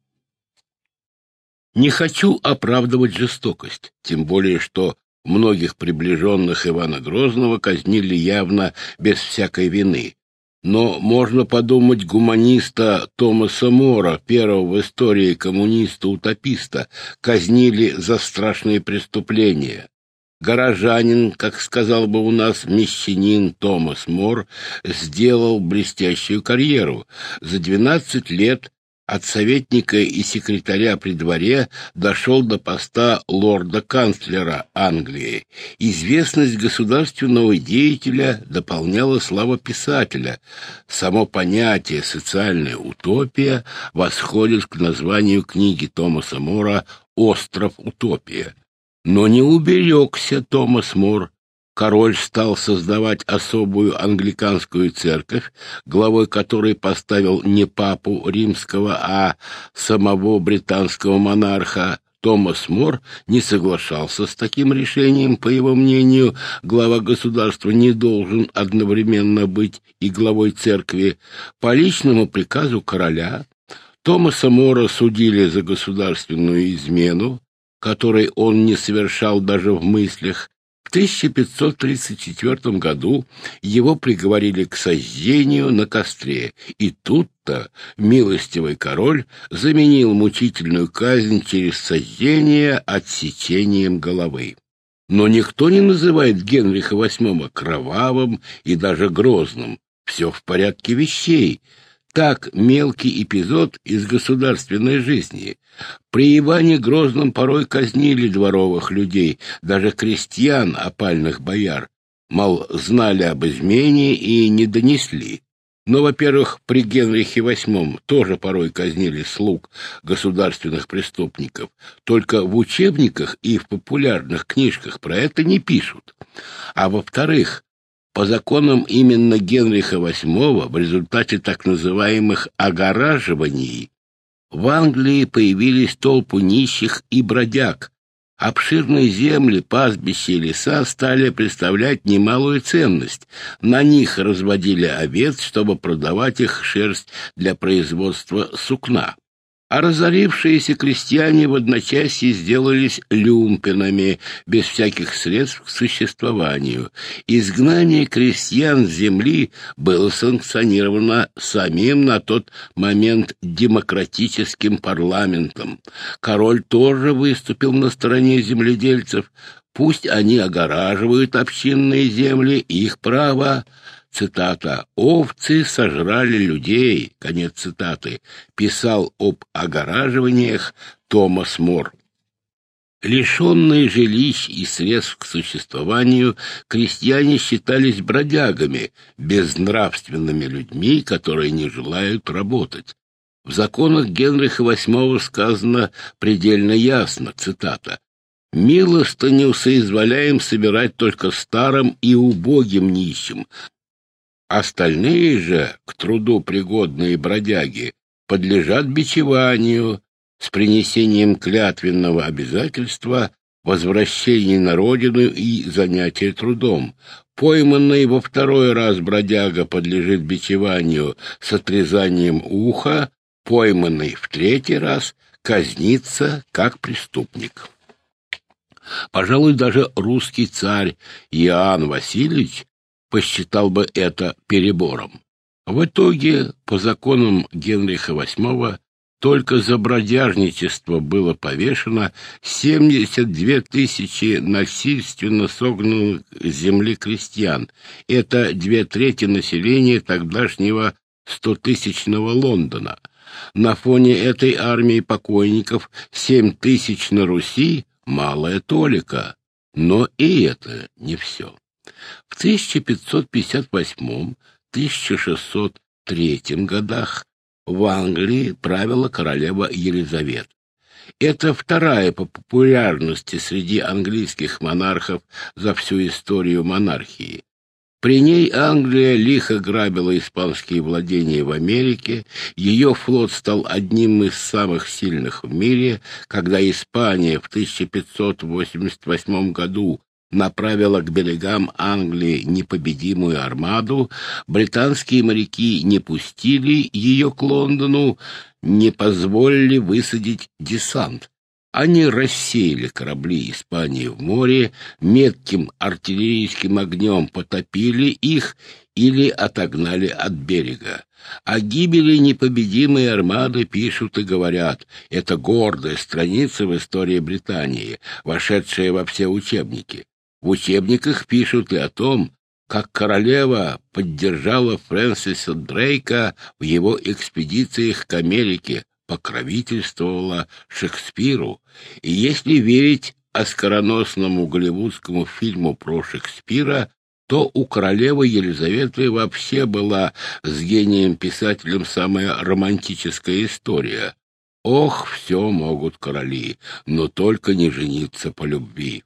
Speaker 1: не хочу оправдывать жестокость, тем более что многих приближенных Ивана Грозного казнили явно без всякой вины. Но можно подумать гуманиста Томаса Мора, первого в истории коммуниста-утописта, казнили за страшные преступления. Горожанин, как сказал бы у нас мещанин Томас Мор, сделал блестящую карьеру. За двенадцать лет от советника и секретаря при дворе дошел до поста лорда-канцлера Англии. Известность государственного деятеля дополняла слава писателя. Само понятие «социальная утопия» восходит к названию книги Томаса Мора «Остров утопия». Но не уберегся Томас Мор король стал создавать особую англиканскую церковь, главой которой поставил не папу римского, а самого британского монарха. Томас Мор не соглашался с таким решением, по его мнению, глава государства не должен одновременно быть и главой церкви. По личному приказу короля Томаса Мора судили за государственную измену, которой он не совершал даже в мыслях, 1534 году его приговорили к сожжению на костре, и тут-то милостивый король заменил мучительную казнь через сожжение отсечением головы. Но никто не называет Генриха VIII кровавым и даже грозным. Все в порядке вещей — так мелкий эпизод из государственной жизни. При Иване Грозном порой казнили дворовых людей, даже крестьян, опальных бояр. Мол, знали об измене и не донесли. Но, во-первых, при Генрихе VIII тоже порой казнили слуг государственных преступников. Только в учебниках и в популярных книжках про это не пишут. А во-вторых, по законам именно Генриха VIII в результате так называемых огораживаний в Англии появились толпы нищих и бродяг. Обширные земли, пастбища и леса стали представлять немалую ценность. На них разводили овец, чтобы продавать их шерсть для производства сукна а разорившиеся крестьяне в одночасье сделались люмпинами, без всяких средств к существованию. Изгнание крестьян с земли было санкционировано самим на тот момент демократическим парламентом. Король тоже выступил на стороне земледельцев. Пусть они огораживают общинные земли, их право — цитата, «овцы сожрали людей», конец цитаты, писал об огораживаниях Томас Мор. Лишенные жилищ и средств к существованию, крестьяне считались бродягами, безнравственными людьми, которые не желают работать. В законах Генриха VIII сказано предельно ясно, цитата, «Милостыню соизволяем собирать только старым и убогим нищим, Остальные же, к труду пригодные бродяги, подлежат бичеванию с принесением клятвенного обязательства возвращения на родину и занятия трудом. Пойманный во второй раз бродяга подлежит бичеванию с отрезанием уха, пойманный в третий раз казнится как преступник. Пожалуй, даже русский царь Иоанн Васильевич посчитал бы это перебором. В итоге, по законам Генриха VIII, только за бродяжничество было повешено 72 тысячи насильственно согнанных земли крестьян. Это две трети населения тогдашнего стотысячного Лондона. На фоне этой армии покойников семь тысяч на Руси — малая толика. Но и это не все. В 1558-1603 годах в Англии правила королева Елизавета. Это вторая по популярности среди английских монархов за всю историю монархии. При ней Англия лихо грабила испанские владения в Америке, ее флот стал одним из самых сильных в мире, когда Испания в 1588 году направила к берегам Англии непобедимую армаду, британские моряки не пустили ее к Лондону, не позволили высадить десант. Они рассеяли корабли Испании в море, метким артиллерийским огнем потопили их или отогнали от берега. О гибели непобедимой армады пишут и говорят. Это гордая страница в истории Британии, вошедшая во все учебники. В учебниках пишут и о том, как королева поддержала Фрэнсиса Дрейка в его экспедициях к Америке, покровительствовала Шекспиру. И если верить оскароносному голливудскому фильму про Шекспира, то у королевы Елизаветы вообще была с гением-писателем самая романтическая история. Ох, все могут короли, но только не жениться по любви.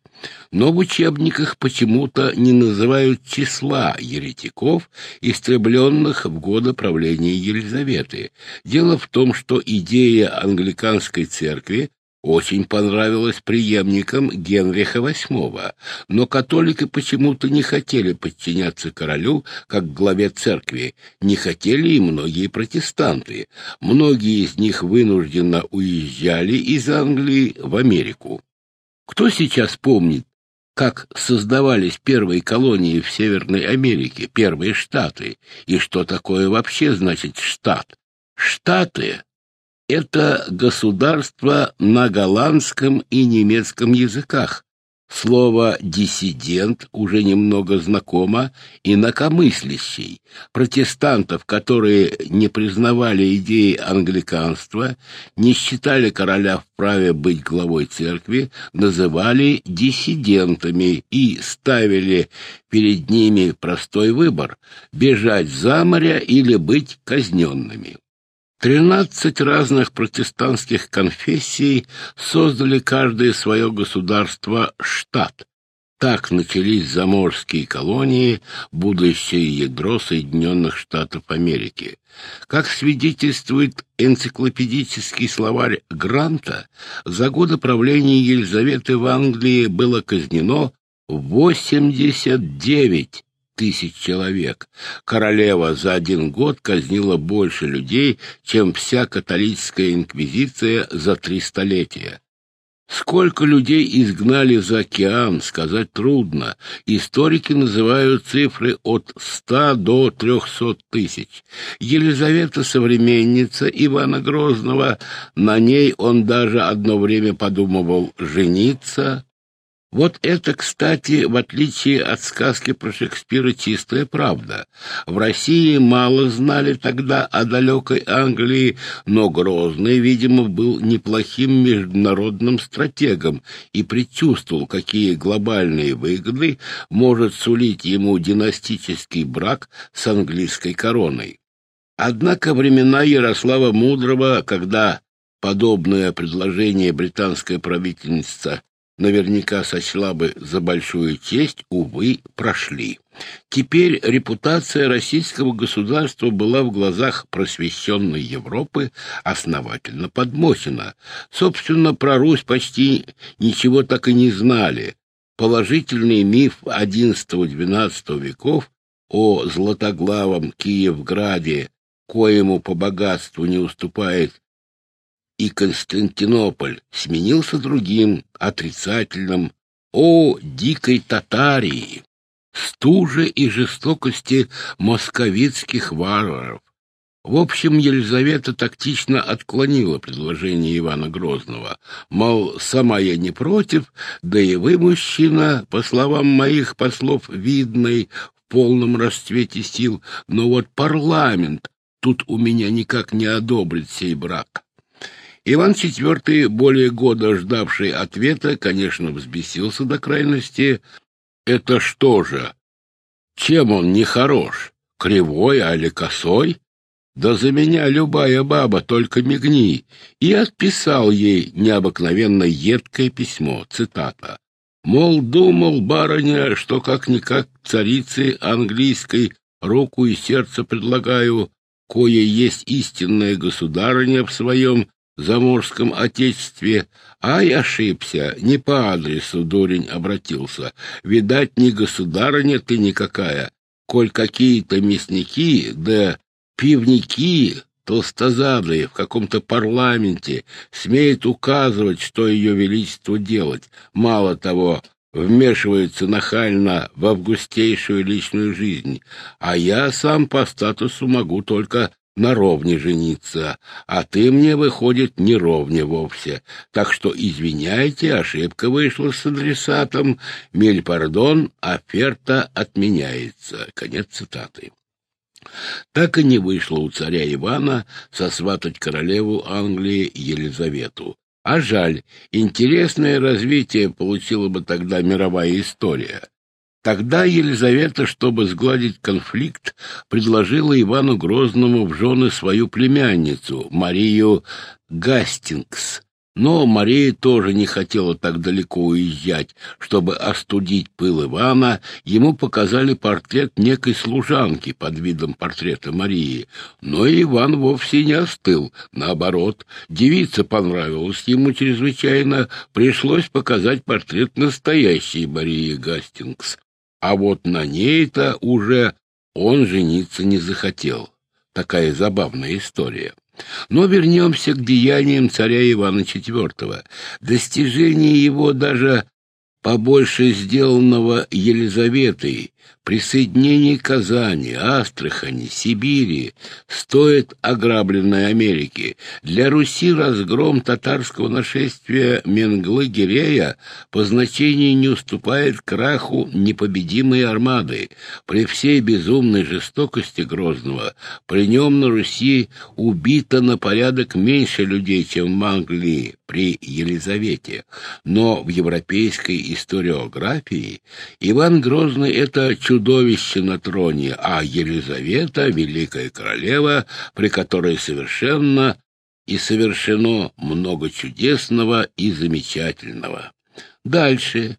Speaker 1: Но в учебниках почему-то не называют числа еретиков, истребленных в годы правления Елизаветы. Дело в том, что идея англиканской церкви очень понравилось преемникам Генриха VIII, но католики почему-то не хотели подчиняться королю как главе церкви, не хотели и многие протестанты. Многие из них вынужденно уезжали из Англии в Америку. Кто сейчас помнит, как создавались первые колонии в Северной Америке, первые штаты, и что такое вообще значит штат? Штаты это государство на голландском и немецком языках. Слово «диссидент» уже немного знакомо инакомыслящий. Протестантов, которые не признавали идеи англиканства, не считали короля вправе быть главой церкви, называли диссидентами и ставили перед ними простой выбор — бежать за моря или быть казненными. Тринадцать разных протестантских конфессий создали каждое свое государство-штат. Так начались заморские колонии, будущее ядро Соединенных Штатов Америки. Как свидетельствует энциклопедический словарь Гранта, за годы правления Елизаветы в Англии было казнено 89 тысяч человек. Королева за один год казнила больше людей, чем вся католическая инквизиция за три столетия. Сколько людей изгнали за океан, сказать трудно. Историки называют цифры от ста до трехсот тысяч. Елизавета — современница Ивана Грозного, на ней он даже одно время подумывал жениться, вот это, кстати, в отличие от сказки про Шекспира, чистая правда. В России мало знали тогда о далекой Англии, но Грозный, видимо, был неплохим международным стратегом и предчувствовал, какие глобальные выгоды может сулить ему династический брак с английской короной. Однако времена Ярослава Мудрого, когда подобное предложение британская правительница наверняка сочла бы за большую честь, увы, прошли. Теперь репутация российского государства была в глазах просвещенной Европы основательно подмочена. Собственно, про Русь почти ничего так и не знали. Положительный миф XI-XII веков о златоглавом Киевграде, коему по богатству не уступает и Константинополь сменился другим, отрицательным, о дикой Татарии, стуже и жестокости московицких варваров. В общем, Елизавета тактично отклонила предложение Ивана Грозного. Мол, сама я не против, да и вы, мужчина, по словам моих послов, видный, в полном расцвете сил, но вот парламент тут у меня никак не одобрит сей брак. Иван IV, более года ждавший ответа, конечно, взбесился до крайности. «Это что же? Чем он не хорош? Кривой, али косой? Да за меня любая баба, только мигни!» И отписал ей необыкновенно едкое письмо, цитата. Мол, думал барыня, что как-никак царице английской руку и сердце предлагаю, кое есть истинная государыня в своем заморском отечестве. Ай, ошибся, не по адресу дурень обратился. Видать, не государыня ты никакая, коль какие-то мясники, да пивники толстозадые в каком-то парламенте смеют указывать, что ее величество делать. Мало того, вмешиваются нахально в августейшую личную жизнь, а я сам по статусу могу только на ровне жениться, а ты мне, выходит, не ровне вовсе. Так что извиняйте, ошибка вышла с адресатом. Мель пардон, оферта отменяется. Конец цитаты. Так и не вышло у царя Ивана сосватать королеву Англии Елизавету. А жаль, интересное развитие получила бы тогда мировая история. Тогда Елизавета, чтобы сгладить конфликт, предложила Ивану Грозному в жены свою племянницу, Марию Гастингс, но Мария тоже не хотела так далеко уезжать. Чтобы остудить пыл Ивана, ему показали портрет некой служанки под видом портрета Марии. Но Иван вовсе не остыл. Наоборот, девица понравилась ему чрезвычайно. Пришлось показать портрет настоящей Марии Гастингс. А вот на ней-то уже он жениться не захотел. Такая забавная история. Но вернемся к деяниям царя Ивана IV. Достижение его даже побольше сделанного Елизаветой, присоединение Казани, Астрахани, Сибири стоит ограбленной Америки. Для Руси разгром татарского нашествия Менглы-Гирея по значению не уступает краху непобедимой армады. При всей безумной жестокости Грозного при нем на Руси убито на порядок меньше людей, чем в Англии при Елизавете. Но в европейской историографии Иван Грозный — это чудовище на троне, а Елизавета — великая королева, при которой совершенно и совершено много чудесного и замечательного. Дальше.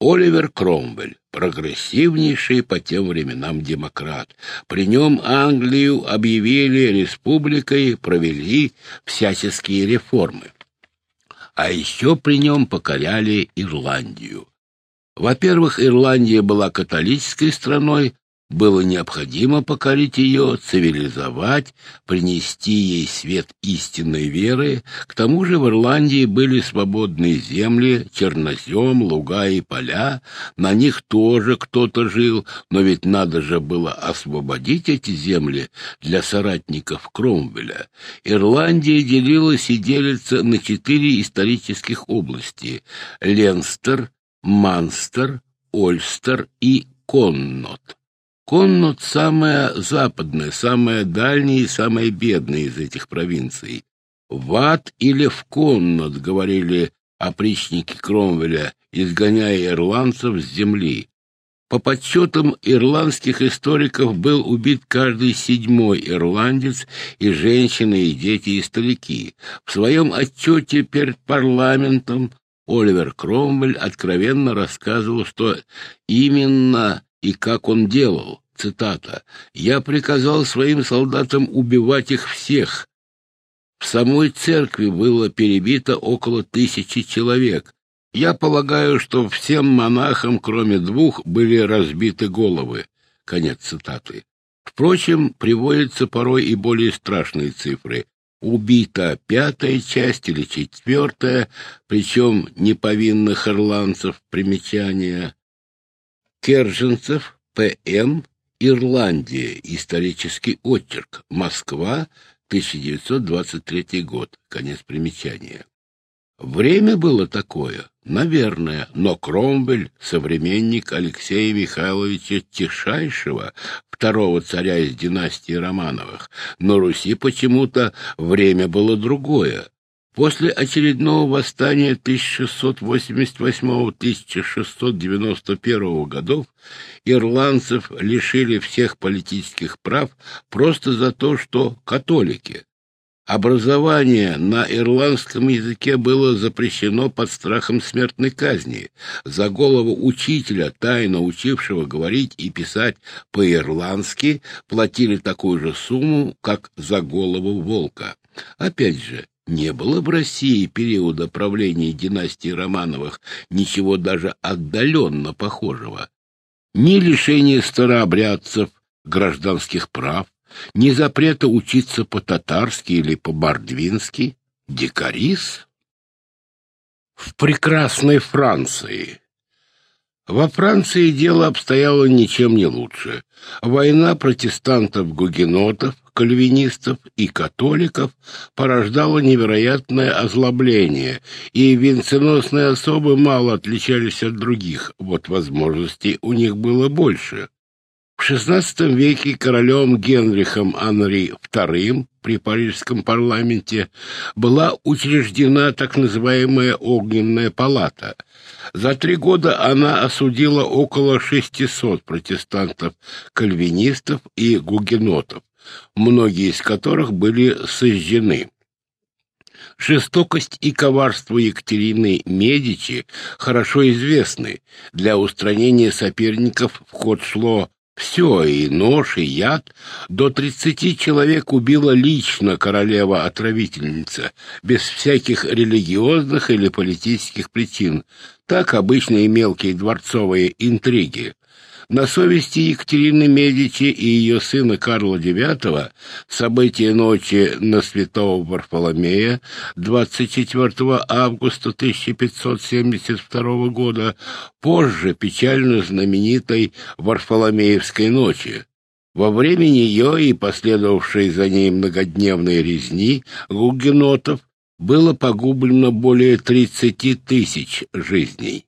Speaker 1: Оливер Кромвель, прогрессивнейший по тем временам демократ. При нем Англию объявили республикой, провели всяческие реформы. А еще при нем покоряли Ирландию. Во-первых, Ирландия была католической страной, было необходимо покорить ее, цивилизовать, принести ей свет истинной веры. К тому же в Ирландии были свободные земли, чернозем, луга и поля. На них тоже кто-то жил, но ведь надо же было освободить эти земли для соратников Кромвеля. Ирландия делилась и делится на четыре исторических области — Ленстер, Манстер, Ольстер и Коннот. Коннот — самая западная, самая дальняя и самая бедная из этих провинций. В ад или в Коннот, говорили опричники Кромвеля, изгоняя ирландцев с земли. По подсчетам ирландских историков был убит каждый седьмой ирландец, и женщины, и дети, и старики. В своем отчете перед парламентом Оливер Кромвель откровенно рассказывал, что именно и как он делал. Цитата. «Я приказал своим солдатам убивать их всех. В самой церкви было перебито около тысячи человек. Я полагаю, что всем монахам, кроме двух, были разбиты головы». Конец цитаты. Впрочем, приводятся порой и более страшные цифры. Убита пятая часть или четвертая, причем неповинных ирландцев, примечания. Керженцев, П.М., Ирландия, исторический очерк, Москва, 1923 год, конец примечания. Время было такое, наверное, но Кромвель, современник Алексея Михайловича Тишайшего, второго царя из династии Романовых, на Руси почему-то время было другое. После очередного восстания 1688-1691 годов ирландцев лишили всех политических прав просто за то, что католики. Образование на ирландском языке было запрещено под страхом смертной казни. За голову учителя, тайно учившего говорить и писать по-ирландски, платили такую же сумму, как за голову волка. Опять же, не было в России периода правления династии Романовых ничего даже отдаленно похожего. Ни лишения старообрядцев гражданских прав, ни запрета учиться по-татарски или по-бардвински. Дикарис? В прекрасной Франции во Франции дело обстояло ничем не лучше. Война протестантов-гугенотов, кальвинистов и католиков порождала невероятное озлобление, и венценосные особы мало отличались от других, вот возможностей у них было больше. В XVI веке королем Генрихом Анри II при Парижском парламенте была учреждена так называемая «Огненная палата». За три года она осудила около 600 протестантов, кальвинистов и гугенотов, многие из которых были сожжены. Жестокость и коварство Екатерины Медичи хорошо известны. Для устранения соперников в ход шло все, и нож, и яд. До тридцати человек убила лично королева-отравительница, без всяких религиозных или политических причин. Так обычно и мелкие дворцовые интриги. На совести Екатерины Медичи и ее сына Карла IX события ночи на святого Варфоломея 24 августа 1572 года, позже печально знаменитой Варфоломеевской ночи. Во время нее и последовавшей за ней многодневной резни гугенотов было погублено более 30 тысяч жизней.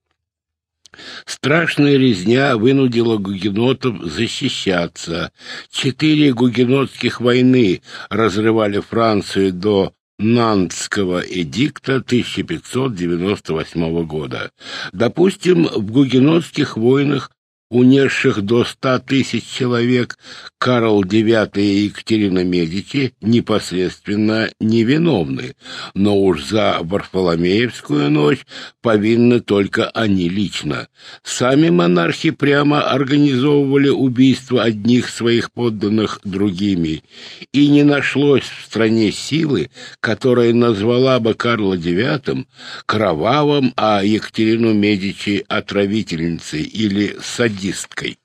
Speaker 1: Страшная резня вынудила гугенотов защищаться. Четыре гугенотских войны разрывали Францию до Нантского эдикта 1598 года. Допустим, в гугенотских войнах унесших до ста тысяч человек, Карл IX и Екатерина Медичи непосредственно невиновны, но уж за Варфоломеевскую ночь повинны только они лично. Сами монархи прямо организовывали убийство одних своих подданных другими, и не нашлось в стране силы, которая назвала бы Карла IX кровавым, а Екатерину Медичи отравительницей или садисткой.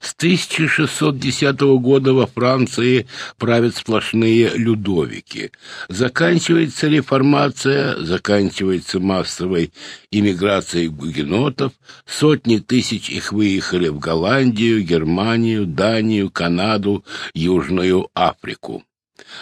Speaker 1: С 1610 года во Франции правят сплошные людовики. Заканчивается реформация, заканчивается массовой иммиграцией гугенотов, сотни тысяч их выехали в Голландию, Германию, Данию, Канаду, Южную Африку.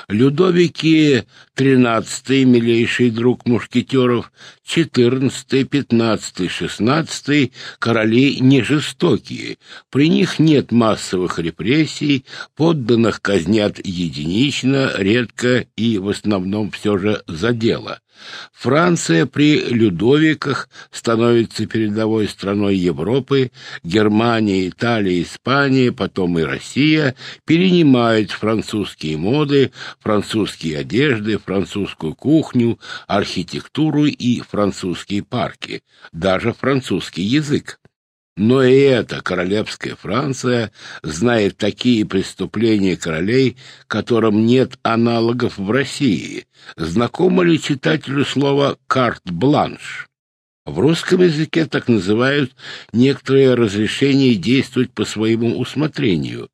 Speaker 1: Людовики XIII, милейший друг мушкетеров, XIV, XV, XVI короли не жестокие. При них нет массовых репрессий, подданных казнят единично, редко и в основном все же за дело. Франция при Людовиках становится передовой страной Европы, Германия, Италия, Испания, потом и Россия перенимают французские моды, французские одежды, французскую кухню, архитектуру и французские парки, даже французский язык. Но и эта королевская Франция знает такие преступления королей, которым нет аналогов в России. Знакомо ли читателю слово «карт-бланш»? В русском языке так называют некоторые разрешения действовать по своему усмотрению.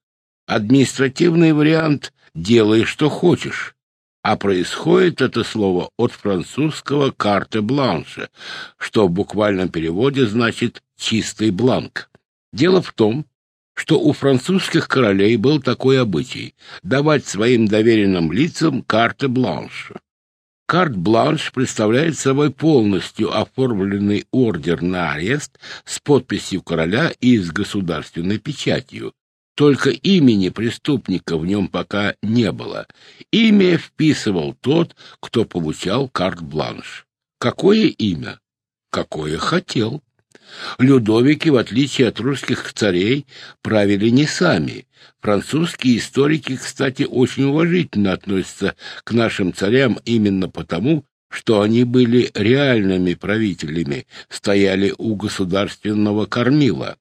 Speaker 1: Административный вариант «делай, что хочешь». А происходит это слово от французского «карте бланше», что в буквальном переводе значит «чистый бланк». Дело в том, что у французских королей был такой обычай — давать своим доверенным лицам карты бланш. Карт-бланш представляет собой полностью оформленный ордер на арест с подписью короля и с государственной печатью, только имени преступника в нем пока не было. Имя вписывал тот, кто получал карт-бланш. Какое имя? Какое хотел. Людовики, в отличие от русских царей, правили не сами. Французские историки, кстати, очень уважительно относятся к нашим царям именно потому, что они были реальными правителями, стояли у государственного кормила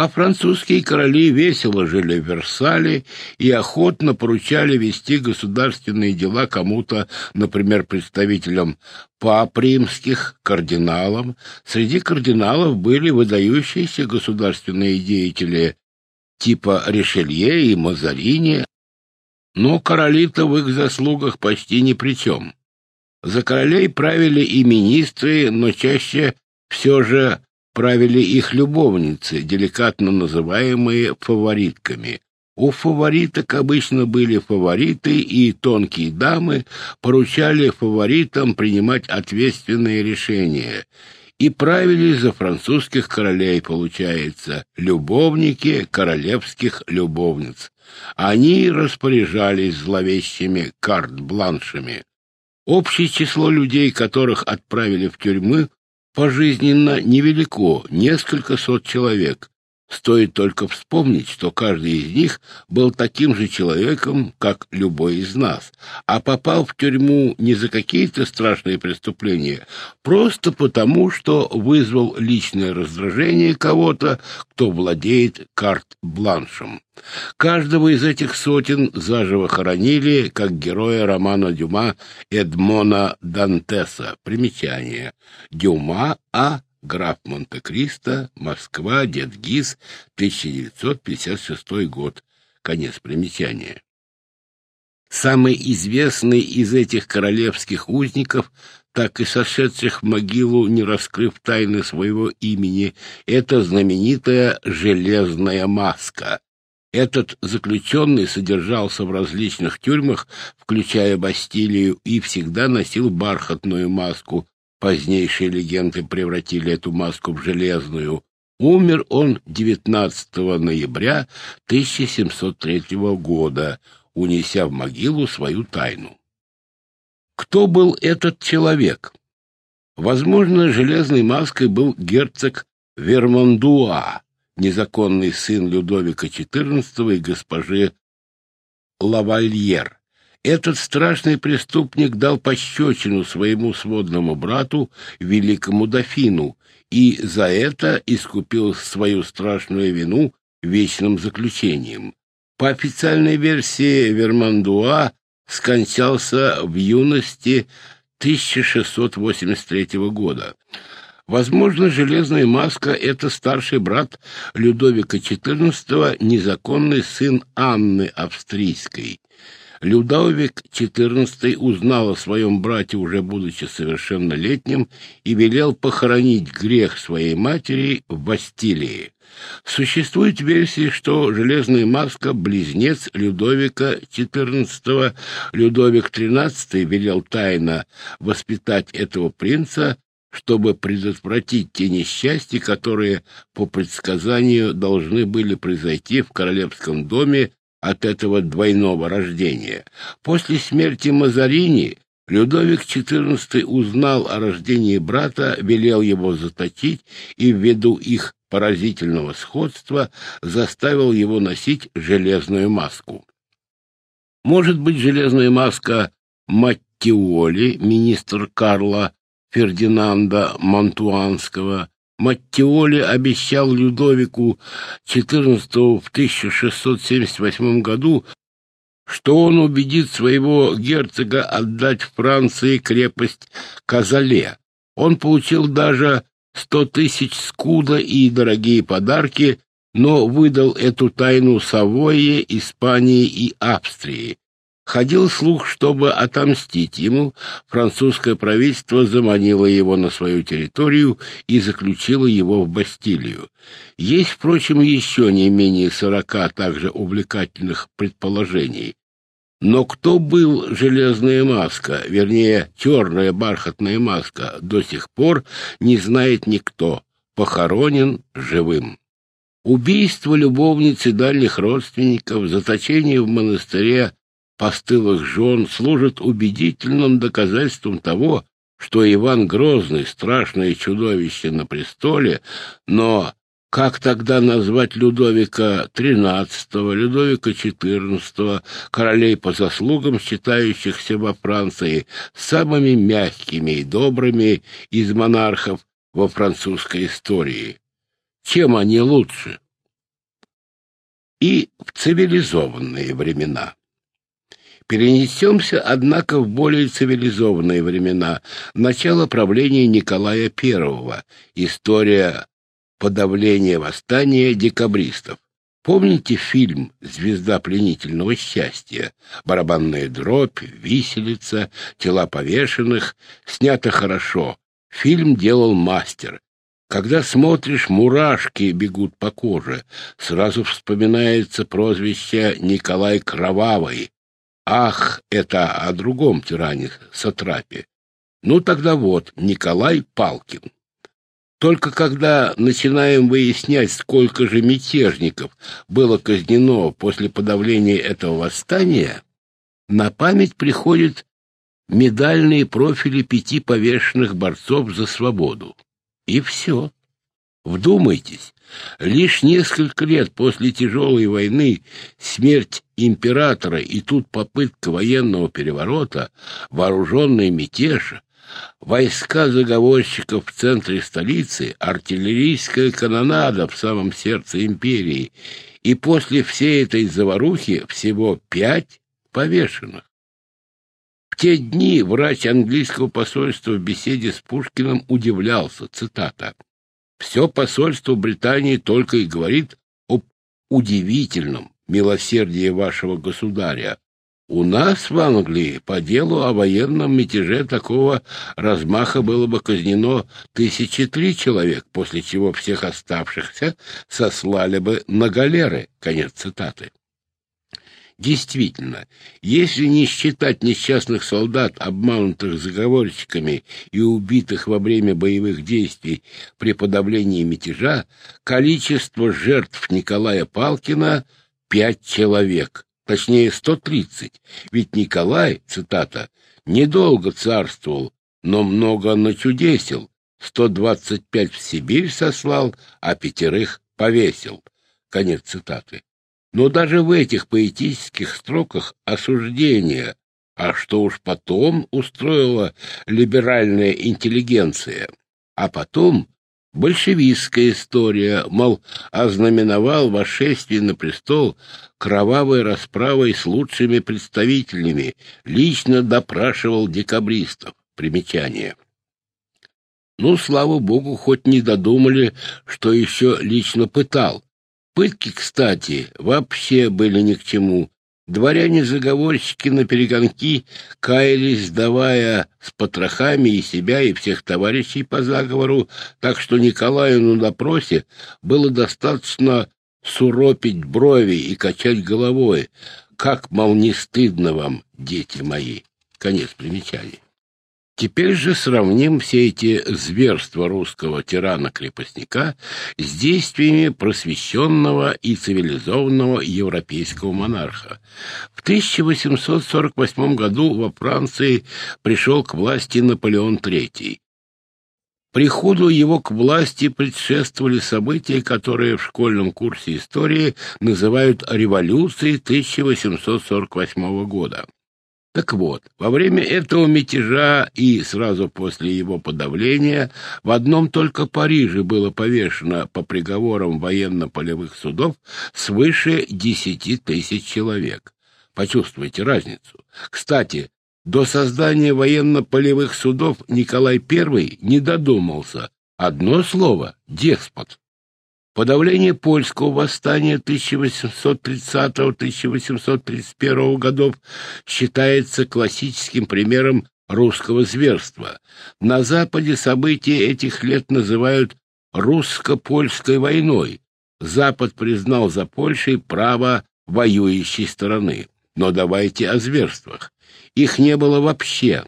Speaker 1: а французские короли весело жили в Версале и охотно поручали вести государственные дела кому-то, например, представителям пап римских, кардиналам. Среди кардиналов были выдающиеся государственные деятели типа Ришелье и Мазарини, но короли-то в их заслугах почти ни при чем. За королей правили и министры, но чаще все же правили их любовницы, деликатно называемые фаворитками. У фавориток обычно были фавориты, и тонкие дамы поручали фаворитам принимать ответственные решения. И правили за французских королей, получается, любовники королевских любовниц. Они распоряжались зловещими карт-бланшами. Общее число людей, которых отправили в тюрьмы, пожизненно невелико, несколько сот человек. Стоит только вспомнить, что каждый из них был таким же человеком, как любой из нас, а попал в тюрьму не за какие-то страшные преступления, просто потому, что вызвал личное раздражение кого-то, кто владеет карт-бланшем. Каждого из этих сотен заживо хоронили, как героя романа Дюма Эдмона Дантеса. Примечание. Дюма А. Граф Монте-Кристо, Москва, Дед Гиз, 1956 год. Конец примечания. Самый известный из этих королевских узников, так и сошедших в могилу, не раскрыв тайны своего имени, это знаменитая «железная маска», этот заключенный содержался в различных тюрьмах, включая Бастилию, и всегда носил бархатную маску. Позднейшие легенды превратили эту маску в железную. Умер он 19 ноября 1703 года, унеся в могилу свою тайну. Кто был этот человек? Возможно, железной маской был герцог Вермандуа, незаконный сын Людовика XIV и госпожи Лавальер. Этот страшный преступник дал пощечину своему сводному брату, великому дофину, и за это искупил свою страшную вину вечным заключением. По официальной версии Вермандуа скончался в юности 1683 года. Возможно, Железная Маска — это старший брат Людовика XIV, незаконный сын Анны Австрийской. Людовик XIV узнал о своем брате, уже будучи совершеннолетним, и велел похоронить грех своей матери в Бастилии. Существует версия, что Железная Маска — близнец Людовика XIV. Людовик XIII велел тайно воспитать этого принца, чтобы предотвратить те несчастья, которые по предсказанию должны были произойти в королевском доме от этого двойного рождения. После смерти Мазарини Людовик XIV узнал о рождении брата, велел его заточить и ввиду их поразительного сходства заставил его носить железную маску. Может быть, железная маска Маттиоли, министр Карла Фердинанда Монтуанского, Маттиоли обещал Людовику XIV в 1678 году, что он убедит своего герцога отдать Франции крепость Казале. Он получил даже сто тысяч скуда и дорогие подарки, но выдал эту тайну Савойе, Испании и Австрии. Ходил слух, чтобы отомстить ему, французское правительство заманило его на свою территорию и заключило его в Бастилию. Есть, впрочем, еще не менее сорока также увлекательных предположений. Но кто был железная маска, вернее, черная бархатная маска, до сих пор не знает никто, похоронен живым. Убийство любовницы дальних родственников, заточение в монастыре постылых жен служит убедительным доказательством того, что Иван Грозный — страшное чудовище на престоле, но как тогда назвать Людовика XIII, Людовика XIV, королей по заслугам, считающихся во Франции самыми мягкими и добрыми из монархов во французской истории? Чем они лучше? И в цивилизованные времена. Перенесемся, однако, в более цивилизованные времена, начало правления Николая I, история подавления восстания декабристов. Помните фильм «Звезда пленительного счастья»? Барабанная дробь, виселица, тела повешенных. Снято хорошо. Фильм делал мастер. Когда смотришь, мурашки бегут по коже. Сразу вспоминается прозвище Николай Кровавый. Ах, это о другом тиране Сатрапе. Ну тогда вот, Николай Палкин. Только когда начинаем выяснять, сколько же мятежников было казнено после подавления этого восстания, на память приходят медальные профили пяти повешенных борцов за свободу. И все. Вдумайтесь, лишь несколько лет после тяжелой войны смерть императора и тут попытка военного переворота, вооруженный мятеж, войска заговорщиков в центре столицы, артиллерийская канонада в самом сердце империи, и после всей этой заварухи всего пять повешенных. В те дни врач английского посольства в беседе с Пушкиным удивлялся, цитата, «Все посольство Британии только и говорит об удивительном, милосердие вашего государя. У нас в Англии по делу о военном мятеже такого размаха было бы казнено тысячи три человек, после чего всех оставшихся сослали бы на галеры. Конец цитаты. Действительно, если не считать несчастных солдат, обманутых заговорщиками и убитых во время боевых действий при подавлении мятежа, количество жертв Николая Палкина — пять человек, точнее сто тридцать, ведь Николай, цитата, недолго царствовал, но много начудесил, сто двадцать пять в Сибирь сослал, а пятерых повесил. Конец цитаты. Но даже в этих поэтических строках осуждение, а что уж потом устроила либеральная интеллигенция, а потом большевистская история, мол, ознаменовал восшествие на престол кровавой расправой с лучшими представителями, лично допрашивал декабристов. Примечание. Ну, слава богу, хоть не додумали, что еще лично пытал. Пытки, кстати, вообще были ни к чему. Дворяне-заговорщики на перегонки каялись, давая с потрохами и себя, и всех товарищей по заговору, так что Николаю на допросе было достаточно суропить брови и качать головой. Как, мол, не стыдно вам, дети мои. Конец примечания. Теперь же сравним все эти зверства русского тирана-крепостника с действиями просвещенного и цивилизованного европейского монарха. В 1848 году во Франции пришел к власти Наполеон III. Приходу его к власти предшествовали события, которые в школьном курсе истории называют революцией 1848 года. Так вот, во время этого мятежа и сразу после его подавления в одном только Париже было повешено по приговорам военно-полевых судов свыше десяти тысяч человек. Почувствуйте разницу. Кстати, до создания военно-полевых судов Николай I не додумался. Одно слово — деспот. Подавление польского восстания 1830-1831 годов считается классическим примером русского зверства. На Западе события этих лет называют русско-польской войной. Запад признал за Польшей право воюющей стороны. Но давайте о зверствах. Их не было вообще.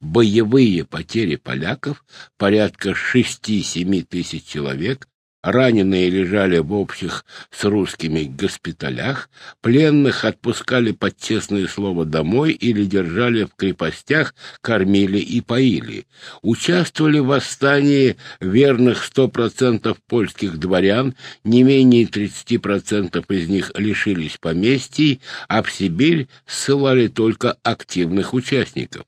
Speaker 1: Боевые потери поляков, порядка 6-7 тысяч человек, Раненые лежали в общих с русскими госпиталях, пленных отпускали под честное слово домой или держали в крепостях, кормили и поили. Участвовали в восстании верных сто процентов польских дворян, не менее тридцати процентов из них лишились поместий, а в Сибирь ссылали только активных участников.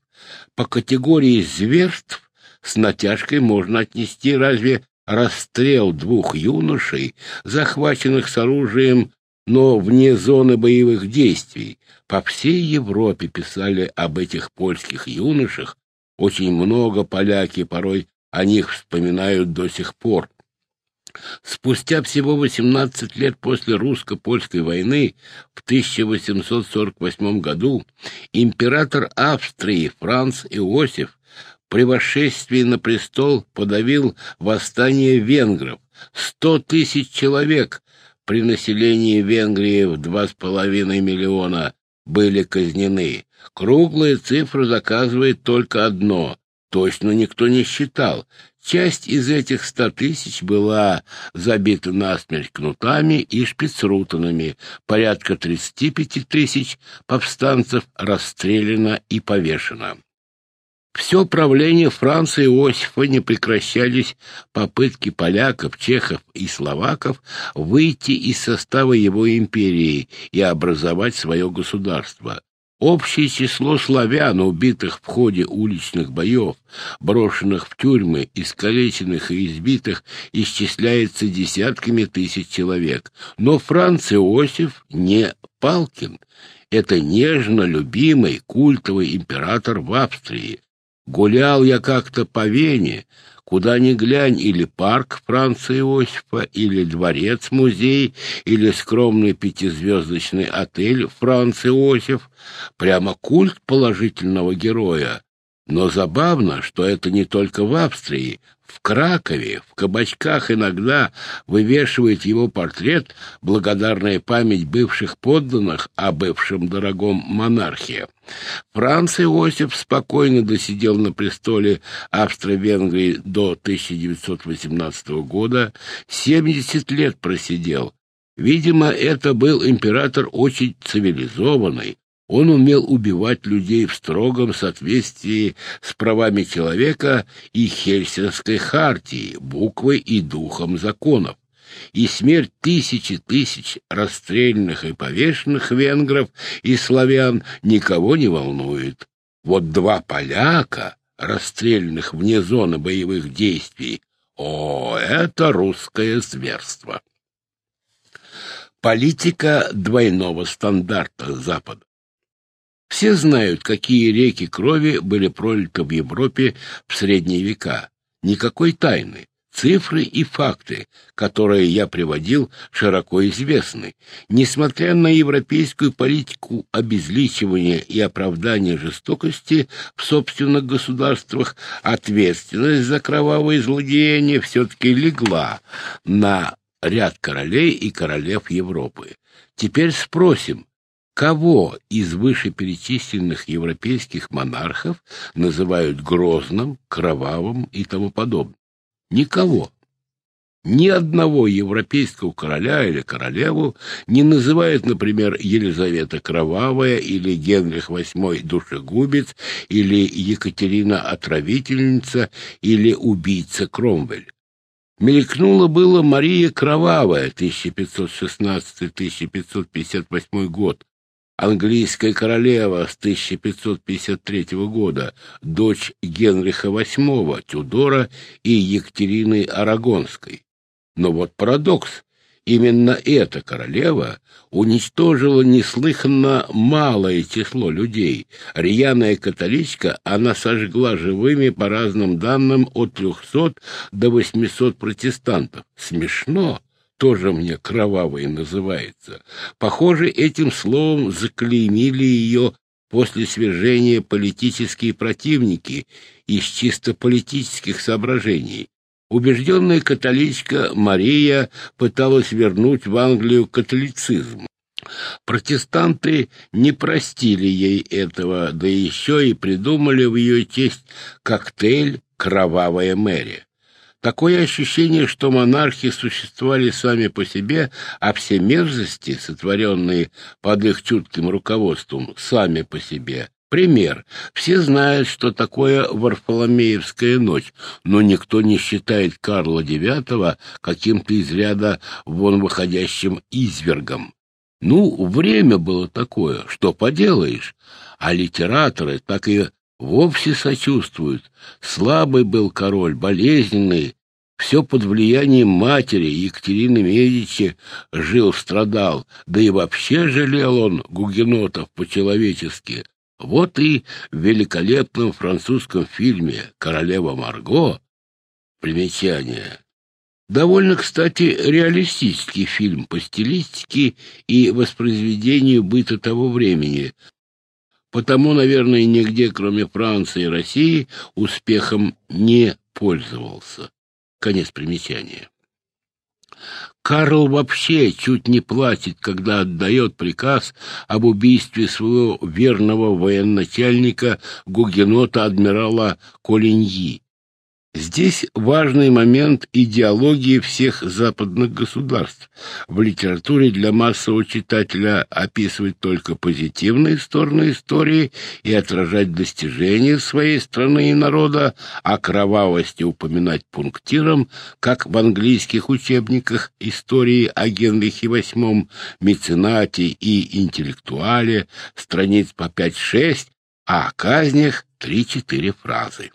Speaker 1: По категории зверств с натяжкой можно отнести разве расстрел двух юношей, захваченных с оружием, но вне зоны боевых действий. По всей Европе писали об этих польских юношах, очень много поляки порой о них вспоминают до сих пор. Спустя всего 18 лет после русско-польской войны в 1848 году император Австрии Франц Иосиф при восшествии на престол подавил восстание венгров. Сто тысяч человек при населении Венгрии в два с половиной миллиона были казнены. Круглая цифра доказывает только одно. Точно никто не считал. Часть из этих ста тысяч была забита насмерть кнутами и шпицрутанами. Порядка тридцати пяти тысяч повстанцев расстреляно и повешено. Все правление Франции Иосифа не прекращались попытки поляков, чехов и словаков выйти из состава его империи и образовать свое государство. Общее число славян, убитых в ходе уличных боев, брошенных в тюрьмы, искалеченных и избитых, исчисляется десятками тысяч человек. Но Франц Иосиф не Палкин. Это нежно любимый культовый император в Австрии, Гулял я как-то по Вене, куда ни глянь, или парк Франца Иосифа, или дворец-музей, или скромный пятизвездочный отель Франц Иосиф, прямо культ положительного героя. Но забавно, что это не только в Австрии, в Кракове, в кабачках иногда вывешивает его портрет благодарная память бывших подданных о бывшем дорогом монархе. Франц Иосиф спокойно досидел на престоле Австро-Венгрии до 1918 года, 70 лет просидел. Видимо, это был император очень цивилизованный, он умел убивать людей в строгом соответствии с правами человека и Хельсинской хартии, буквой и духом законов. и смерть тысячи тысяч расстрельных и повешенных венгров и славян никого не волнует. Вот два поляка, расстрельных вне зоны боевых действий, о, это русское зверство! Политика двойного стандарта Запада. Все знают, какие реки крови были пролиты в Европе в средние века. Никакой тайны. Цифры и факты, которые я приводил, широко известны. Несмотря на европейскую политику обезличивания и оправдания жестокости в собственных государствах, ответственность за кровавые злодеяния все-таки легла на ряд королей и королев Европы. Теперь спросим, кого из вышеперечисленных европейских монархов называют грозным, кровавым и тому подобным? Никого. Ни одного европейского короля или королеву не называют, например, Елизавета Кровавая или Генрих VIII Душегубец или Екатерина Отравительница или убийца Кромвель. Мелькнула было Мария Кровавая, 1516-1558 год, английская королева с 1553 года, дочь Генриха VIII, Тюдора и Екатерины Арагонской. Но вот парадокс. Именно эта королева уничтожила неслыханно малое число людей. Рьяная католичка она сожгла живыми, по разным данным, от 300 до 800 протестантов. Смешно тоже мне кровавой называется. Похоже, этим словом заклеймили ее после свержения политические противники из чисто политических соображений. Убежденная католичка Мария пыталась вернуть в Англию католицизм. Протестанты не простили ей этого, да еще и придумали в ее честь коктейль «Кровавая Мэри». Такое ощущение, что монархи существовали сами по себе, а все мерзости, сотворенные под их чутким руководством, сами по себе. Пример. Все знают, что такое Варфоломеевская ночь, но никто не считает Карла IX каким-то из ряда вон выходящим извергом. Ну, время было такое, что поделаешь, а литераторы так и вовсе сочувствуют. Слабый был король, болезненный, все под влиянием матери Екатерины Медичи жил-страдал, да и вообще жалел он гугенотов по-человечески. Вот и в великолепном французском фильме «Королева Марго» примечание. Довольно, кстати, реалистический фильм по стилистике и воспроизведению быта того времени, потому, наверное, нигде, кроме Франции и России, успехом не пользовался. Конец примечания. Карл вообще чуть не платит, когда отдает приказ об убийстве своего верного военачальника гугенота адмирала Колиньи. Здесь важный момент идеологии всех западных государств. В литературе для массового читателя описывать только позитивные стороны истории и отражать достижения своей страны и народа, а кровавости упоминать пунктиром, как в английских учебниках истории о Генрихе VIII, меценате и интеллектуале, страниц по 5-6, а о казнях 3-4 фразы.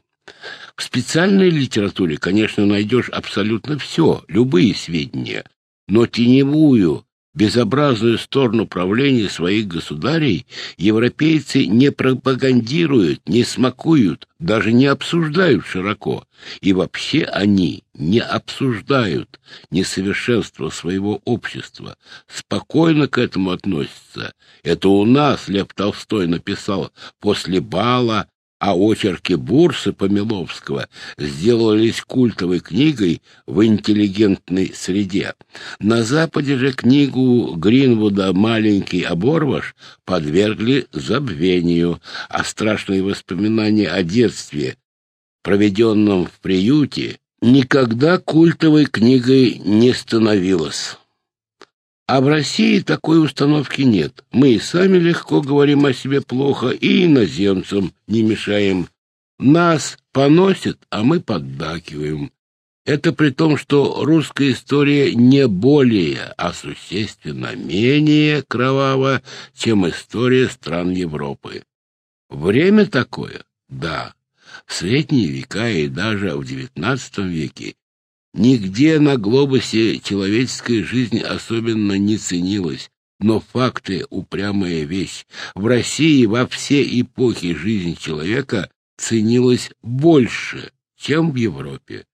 Speaker 1: В специальной литературе, конечно, найдешь абсолютно все, любые сведения, но теневую, безобразную сторону правления своих государей европейцы не пропагандируют, не смакуют, даже не обсуждают широко. И вообще они не обсуждают несовершенство своего общества, спокойно к этому относятся. Это у нас Лев Толстой написал после бала а очерки Бурсы Помиловского сделались культовой книгой в интеллигентной среде. На Западе же книгу Гринвуда «Маленький оборваш» подвергли забвению, а страшные воспоминания о детстве, проведенном в приюте, никогда культовой книгой не становилась. А в России такой установки нет. Мы и сами легко говорим о себе плохо, и иноземцам не мешаем. Нас поносят, а мы поддакиваем. Это при том, что русская история не более, а существенно менее кровава, чем история стран Европы. Время такое, да, в средние века и даже в XIX веке нигде на глобусе человеческая жизнь особенно не ценилась, но факты — упрямая вещь. В России во все эпохи жизни человека ценилась больше, чем в Европе.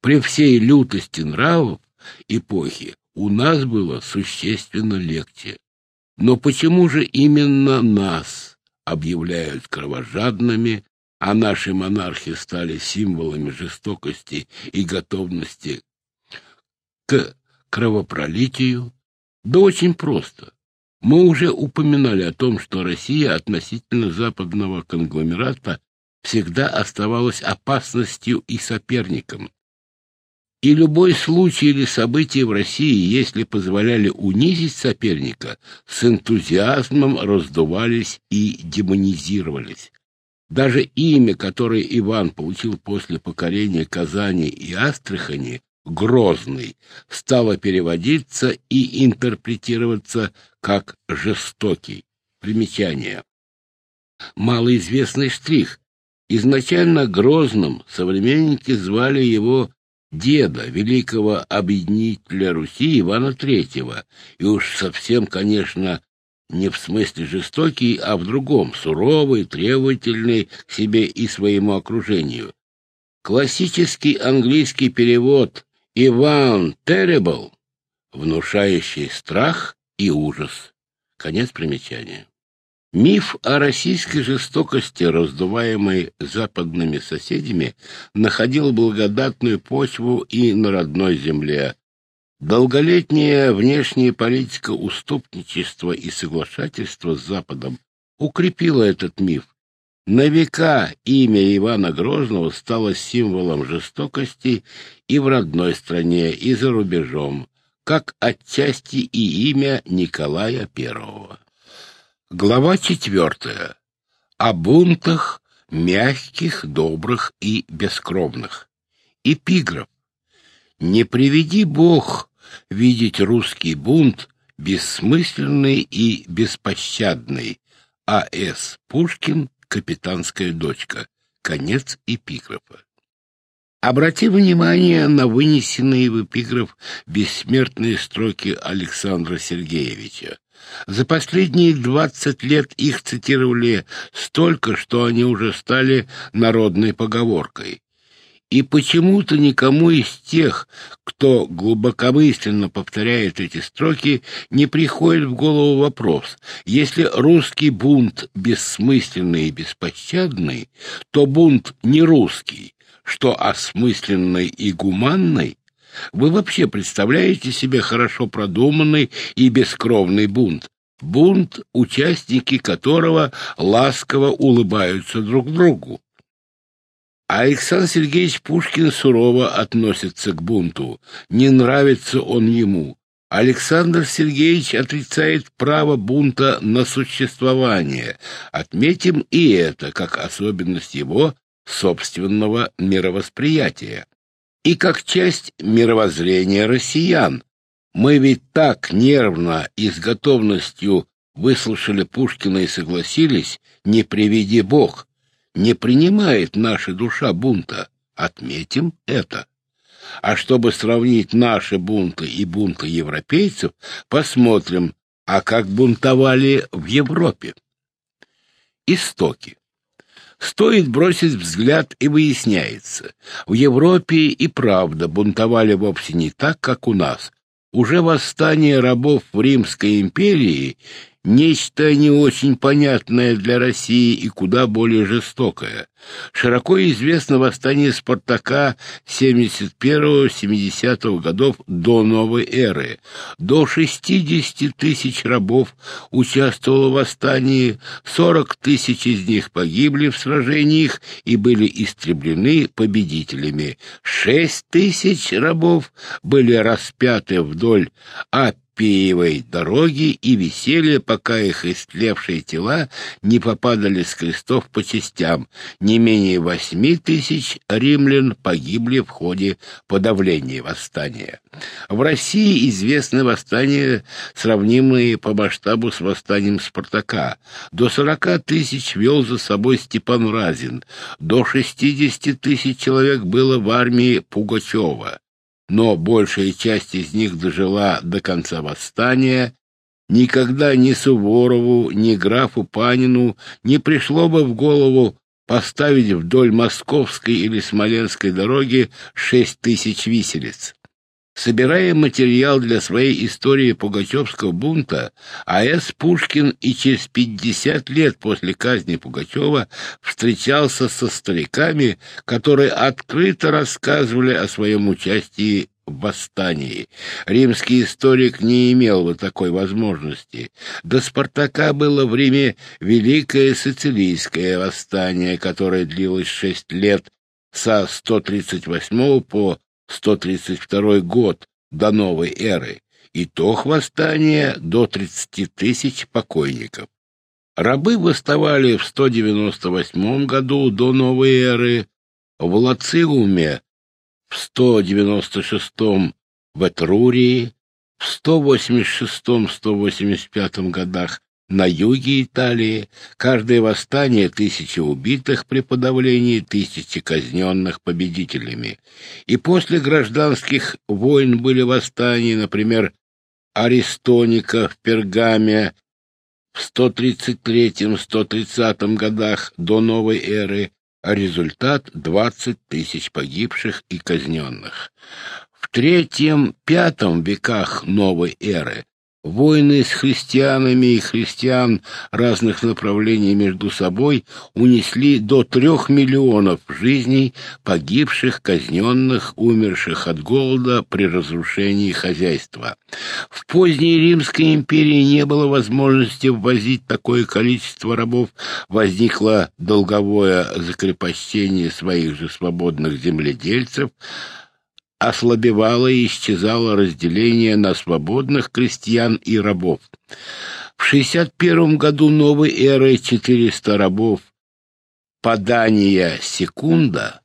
Speaker 1: При всей лютости нравов эпохи у нас было существенно легче. Но почему же именно нас объявляют кровожадными, а наши монархи стали символами жестокости и готовности к кровопролитию? Да очень просто. Мы уже упоминали о том, что Россия относительно западного конгломерата всегда оставалась опасностью и соперником. И любой случай или событие в России, если позволяли унизить соперника, с энтузиазмом раздувались и демонизировались. Даже имя, которое Иван получил после покорения Казани и Астрахани, Грозный, стало переводиться и интерпретироваться как жестокий. Примечание. Малоизвестный штрих. Изначально Грозным современники звали его деда, великого объединителя Руси Ивана Третьего, и уж совсем, конечно, не в смысле жестокий, а в другом, суровый, требовательный к себе и своему окружению. Классический английский перевод «Иван Terrible», внушающий страх и ужас. Конец примечания. Миф о российской жестокости, раздуваемой западными соседями, находил благодатную почву и на родной земле. Долголетняя внешняя политика уступничества и соглашательства с Западом укрепила этот миф. На века имя Ивана Грозного стало символом жестокости и в родной стране, и за рубежом, как отчасти и имя Николая Первого. Глава четвертая. О бунтах мягких, добрых и бескровных. Эпиграф. Не приведи Бог видеть русский бунт бессмысленный и беспощадный. А.С. Пушкин, капитанская дочка. Конец эпиграфа. Обрати внимание на вынесенные в эпиграф бессмертные строки Александра Сергеевича. За последние двадцать лет их цитировали столько, что они уже стали народной поговоркой. И почему-то никому из тех, кто глубокомысленно повторяет эти строки, не приходит в голову вопрос, если русский бунт бессмысленный и беспощадный, то бунт не русский, что осмысленный и гуманный, вы вообще представляете себе хорошо продуманный и бескровный бунт? Бунт, участники которого ласково улыбаются друг другу. Александр Сергеевич Пушкин сурово относится к бунту. Не нравится он ему. Александр Сергеевич отрицает право бунта на существование. Отметим и это как особенность его собственного мировосприятия и как часть мировоззрения россиян. Мы ведь так нервно и с готовностью выслушали Пушкина и согласились, не приведи Бог, не принимает наша душа бунта. Отметим это. А чтобы сравнить наши бунты и бунты европейцев, посмотрим, а как бунтовали в Европе. Истоки. Стоит бросить взгляд, и выясняется. В Европе и правда бунтовали вовсе не так, как у нас. Уже восстание рабов в Римской империи Нечто не очень понятное для России и куда более жестокое. Широко известно восстание Спартака 71-70 годов до новой эры. До 60 тысяч рабов участвовало в восстании, 40 тысяч из них погибли в сражениях и были истреблены победителями. 6 тысяч рабов были распяты вдоль, а Аппиевой дороги и веселье, пока их истлевшие тела не попадали с крестов по частям. Не менее восьми тысяч римлян погибли в ходе подавления восстания. В России известны восстания, сравнимые по масштабу с восстанием Спартака. До сорока тысяч вел за собой Степан Разин, до шестидесяти тысяч человек было в армии Пугачева но большая часть из них дожила до конца восстания, никогда ни Суворову, ни графу Панину не пришло бы в голову поставить вдоль Московской или Смоленской дороги шесть тысяч виселиц. Собирая материал для своей истории Пугачевского бунта, А.С. Пушкин и через 50 лет после казни Пугачева встречался со стариками, которые открыто рассказывали о своем участии в восстании. Римский историк не имел бы такой возможности. До Спартака было время Великое Сицилийское восстание, которое длилось шесть лет со 138 по 132 год до новой эры, итог восстания до 30 тысяч покойников. Рабы восставали в 198 году до новой эры, в Лациуме в 196 в Этрурии, в 186-185 годах на юге Италии каждое восстание тысячи убитых при подавлении тысячи казненных победителями. И после гражданских войн были восстания, например, Аристоника в Пергаме в 133-130 годах до новой эры, а результат — 20 тысяч погибших и казненных. В третьем-пятом веках новой эры Войны с христианами и христиан разных направлений между собой унесли до трех миллионов жизней погибших, казненных, умерших от голода при разрушении хозяйства. В поздней Римской империи не было возможности ввозить такое количество рабов, возникло долговое закрепощение своих же свободных земледельцев – ослабевало и исчезало разделение на свободных крестьян и рабов. В 61 году новой эры 400 рабов Подания Секунда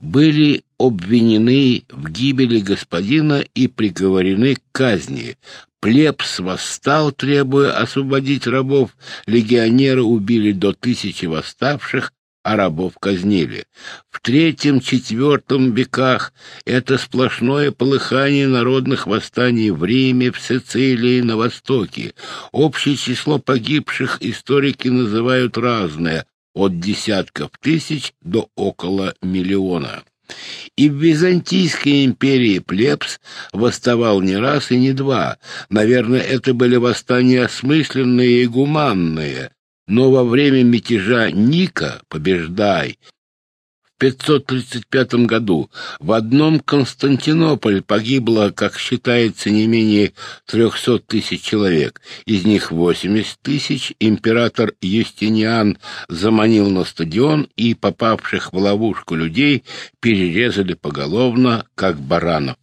Speaker 1: были обвинены в гибели господина и приговорены к казни. Плебс восстал, требуя освободить рабов, легионеры убили до тысячи восставших, а рабов казнили. В третьем-четвертом веках это сплошное полыхание народных восстаний в Риме, в Сицилии, на Востоке. Общее число погибших историки называют разное, от десятков тысяч до около миллиона. И в Византийской империи плебс восставал не раз и не два. Наверное, это были восстания осмысленные и гуманные, но во время мятежа Ника «Побеждай» в 535 году в одном Константинополе погибло, как считается, не менее 300 тысяч человек. Из них 80 тысяч император Юстиниан заманил на стадион и попавших в ловушку людей перерезали поголовно, как баранов.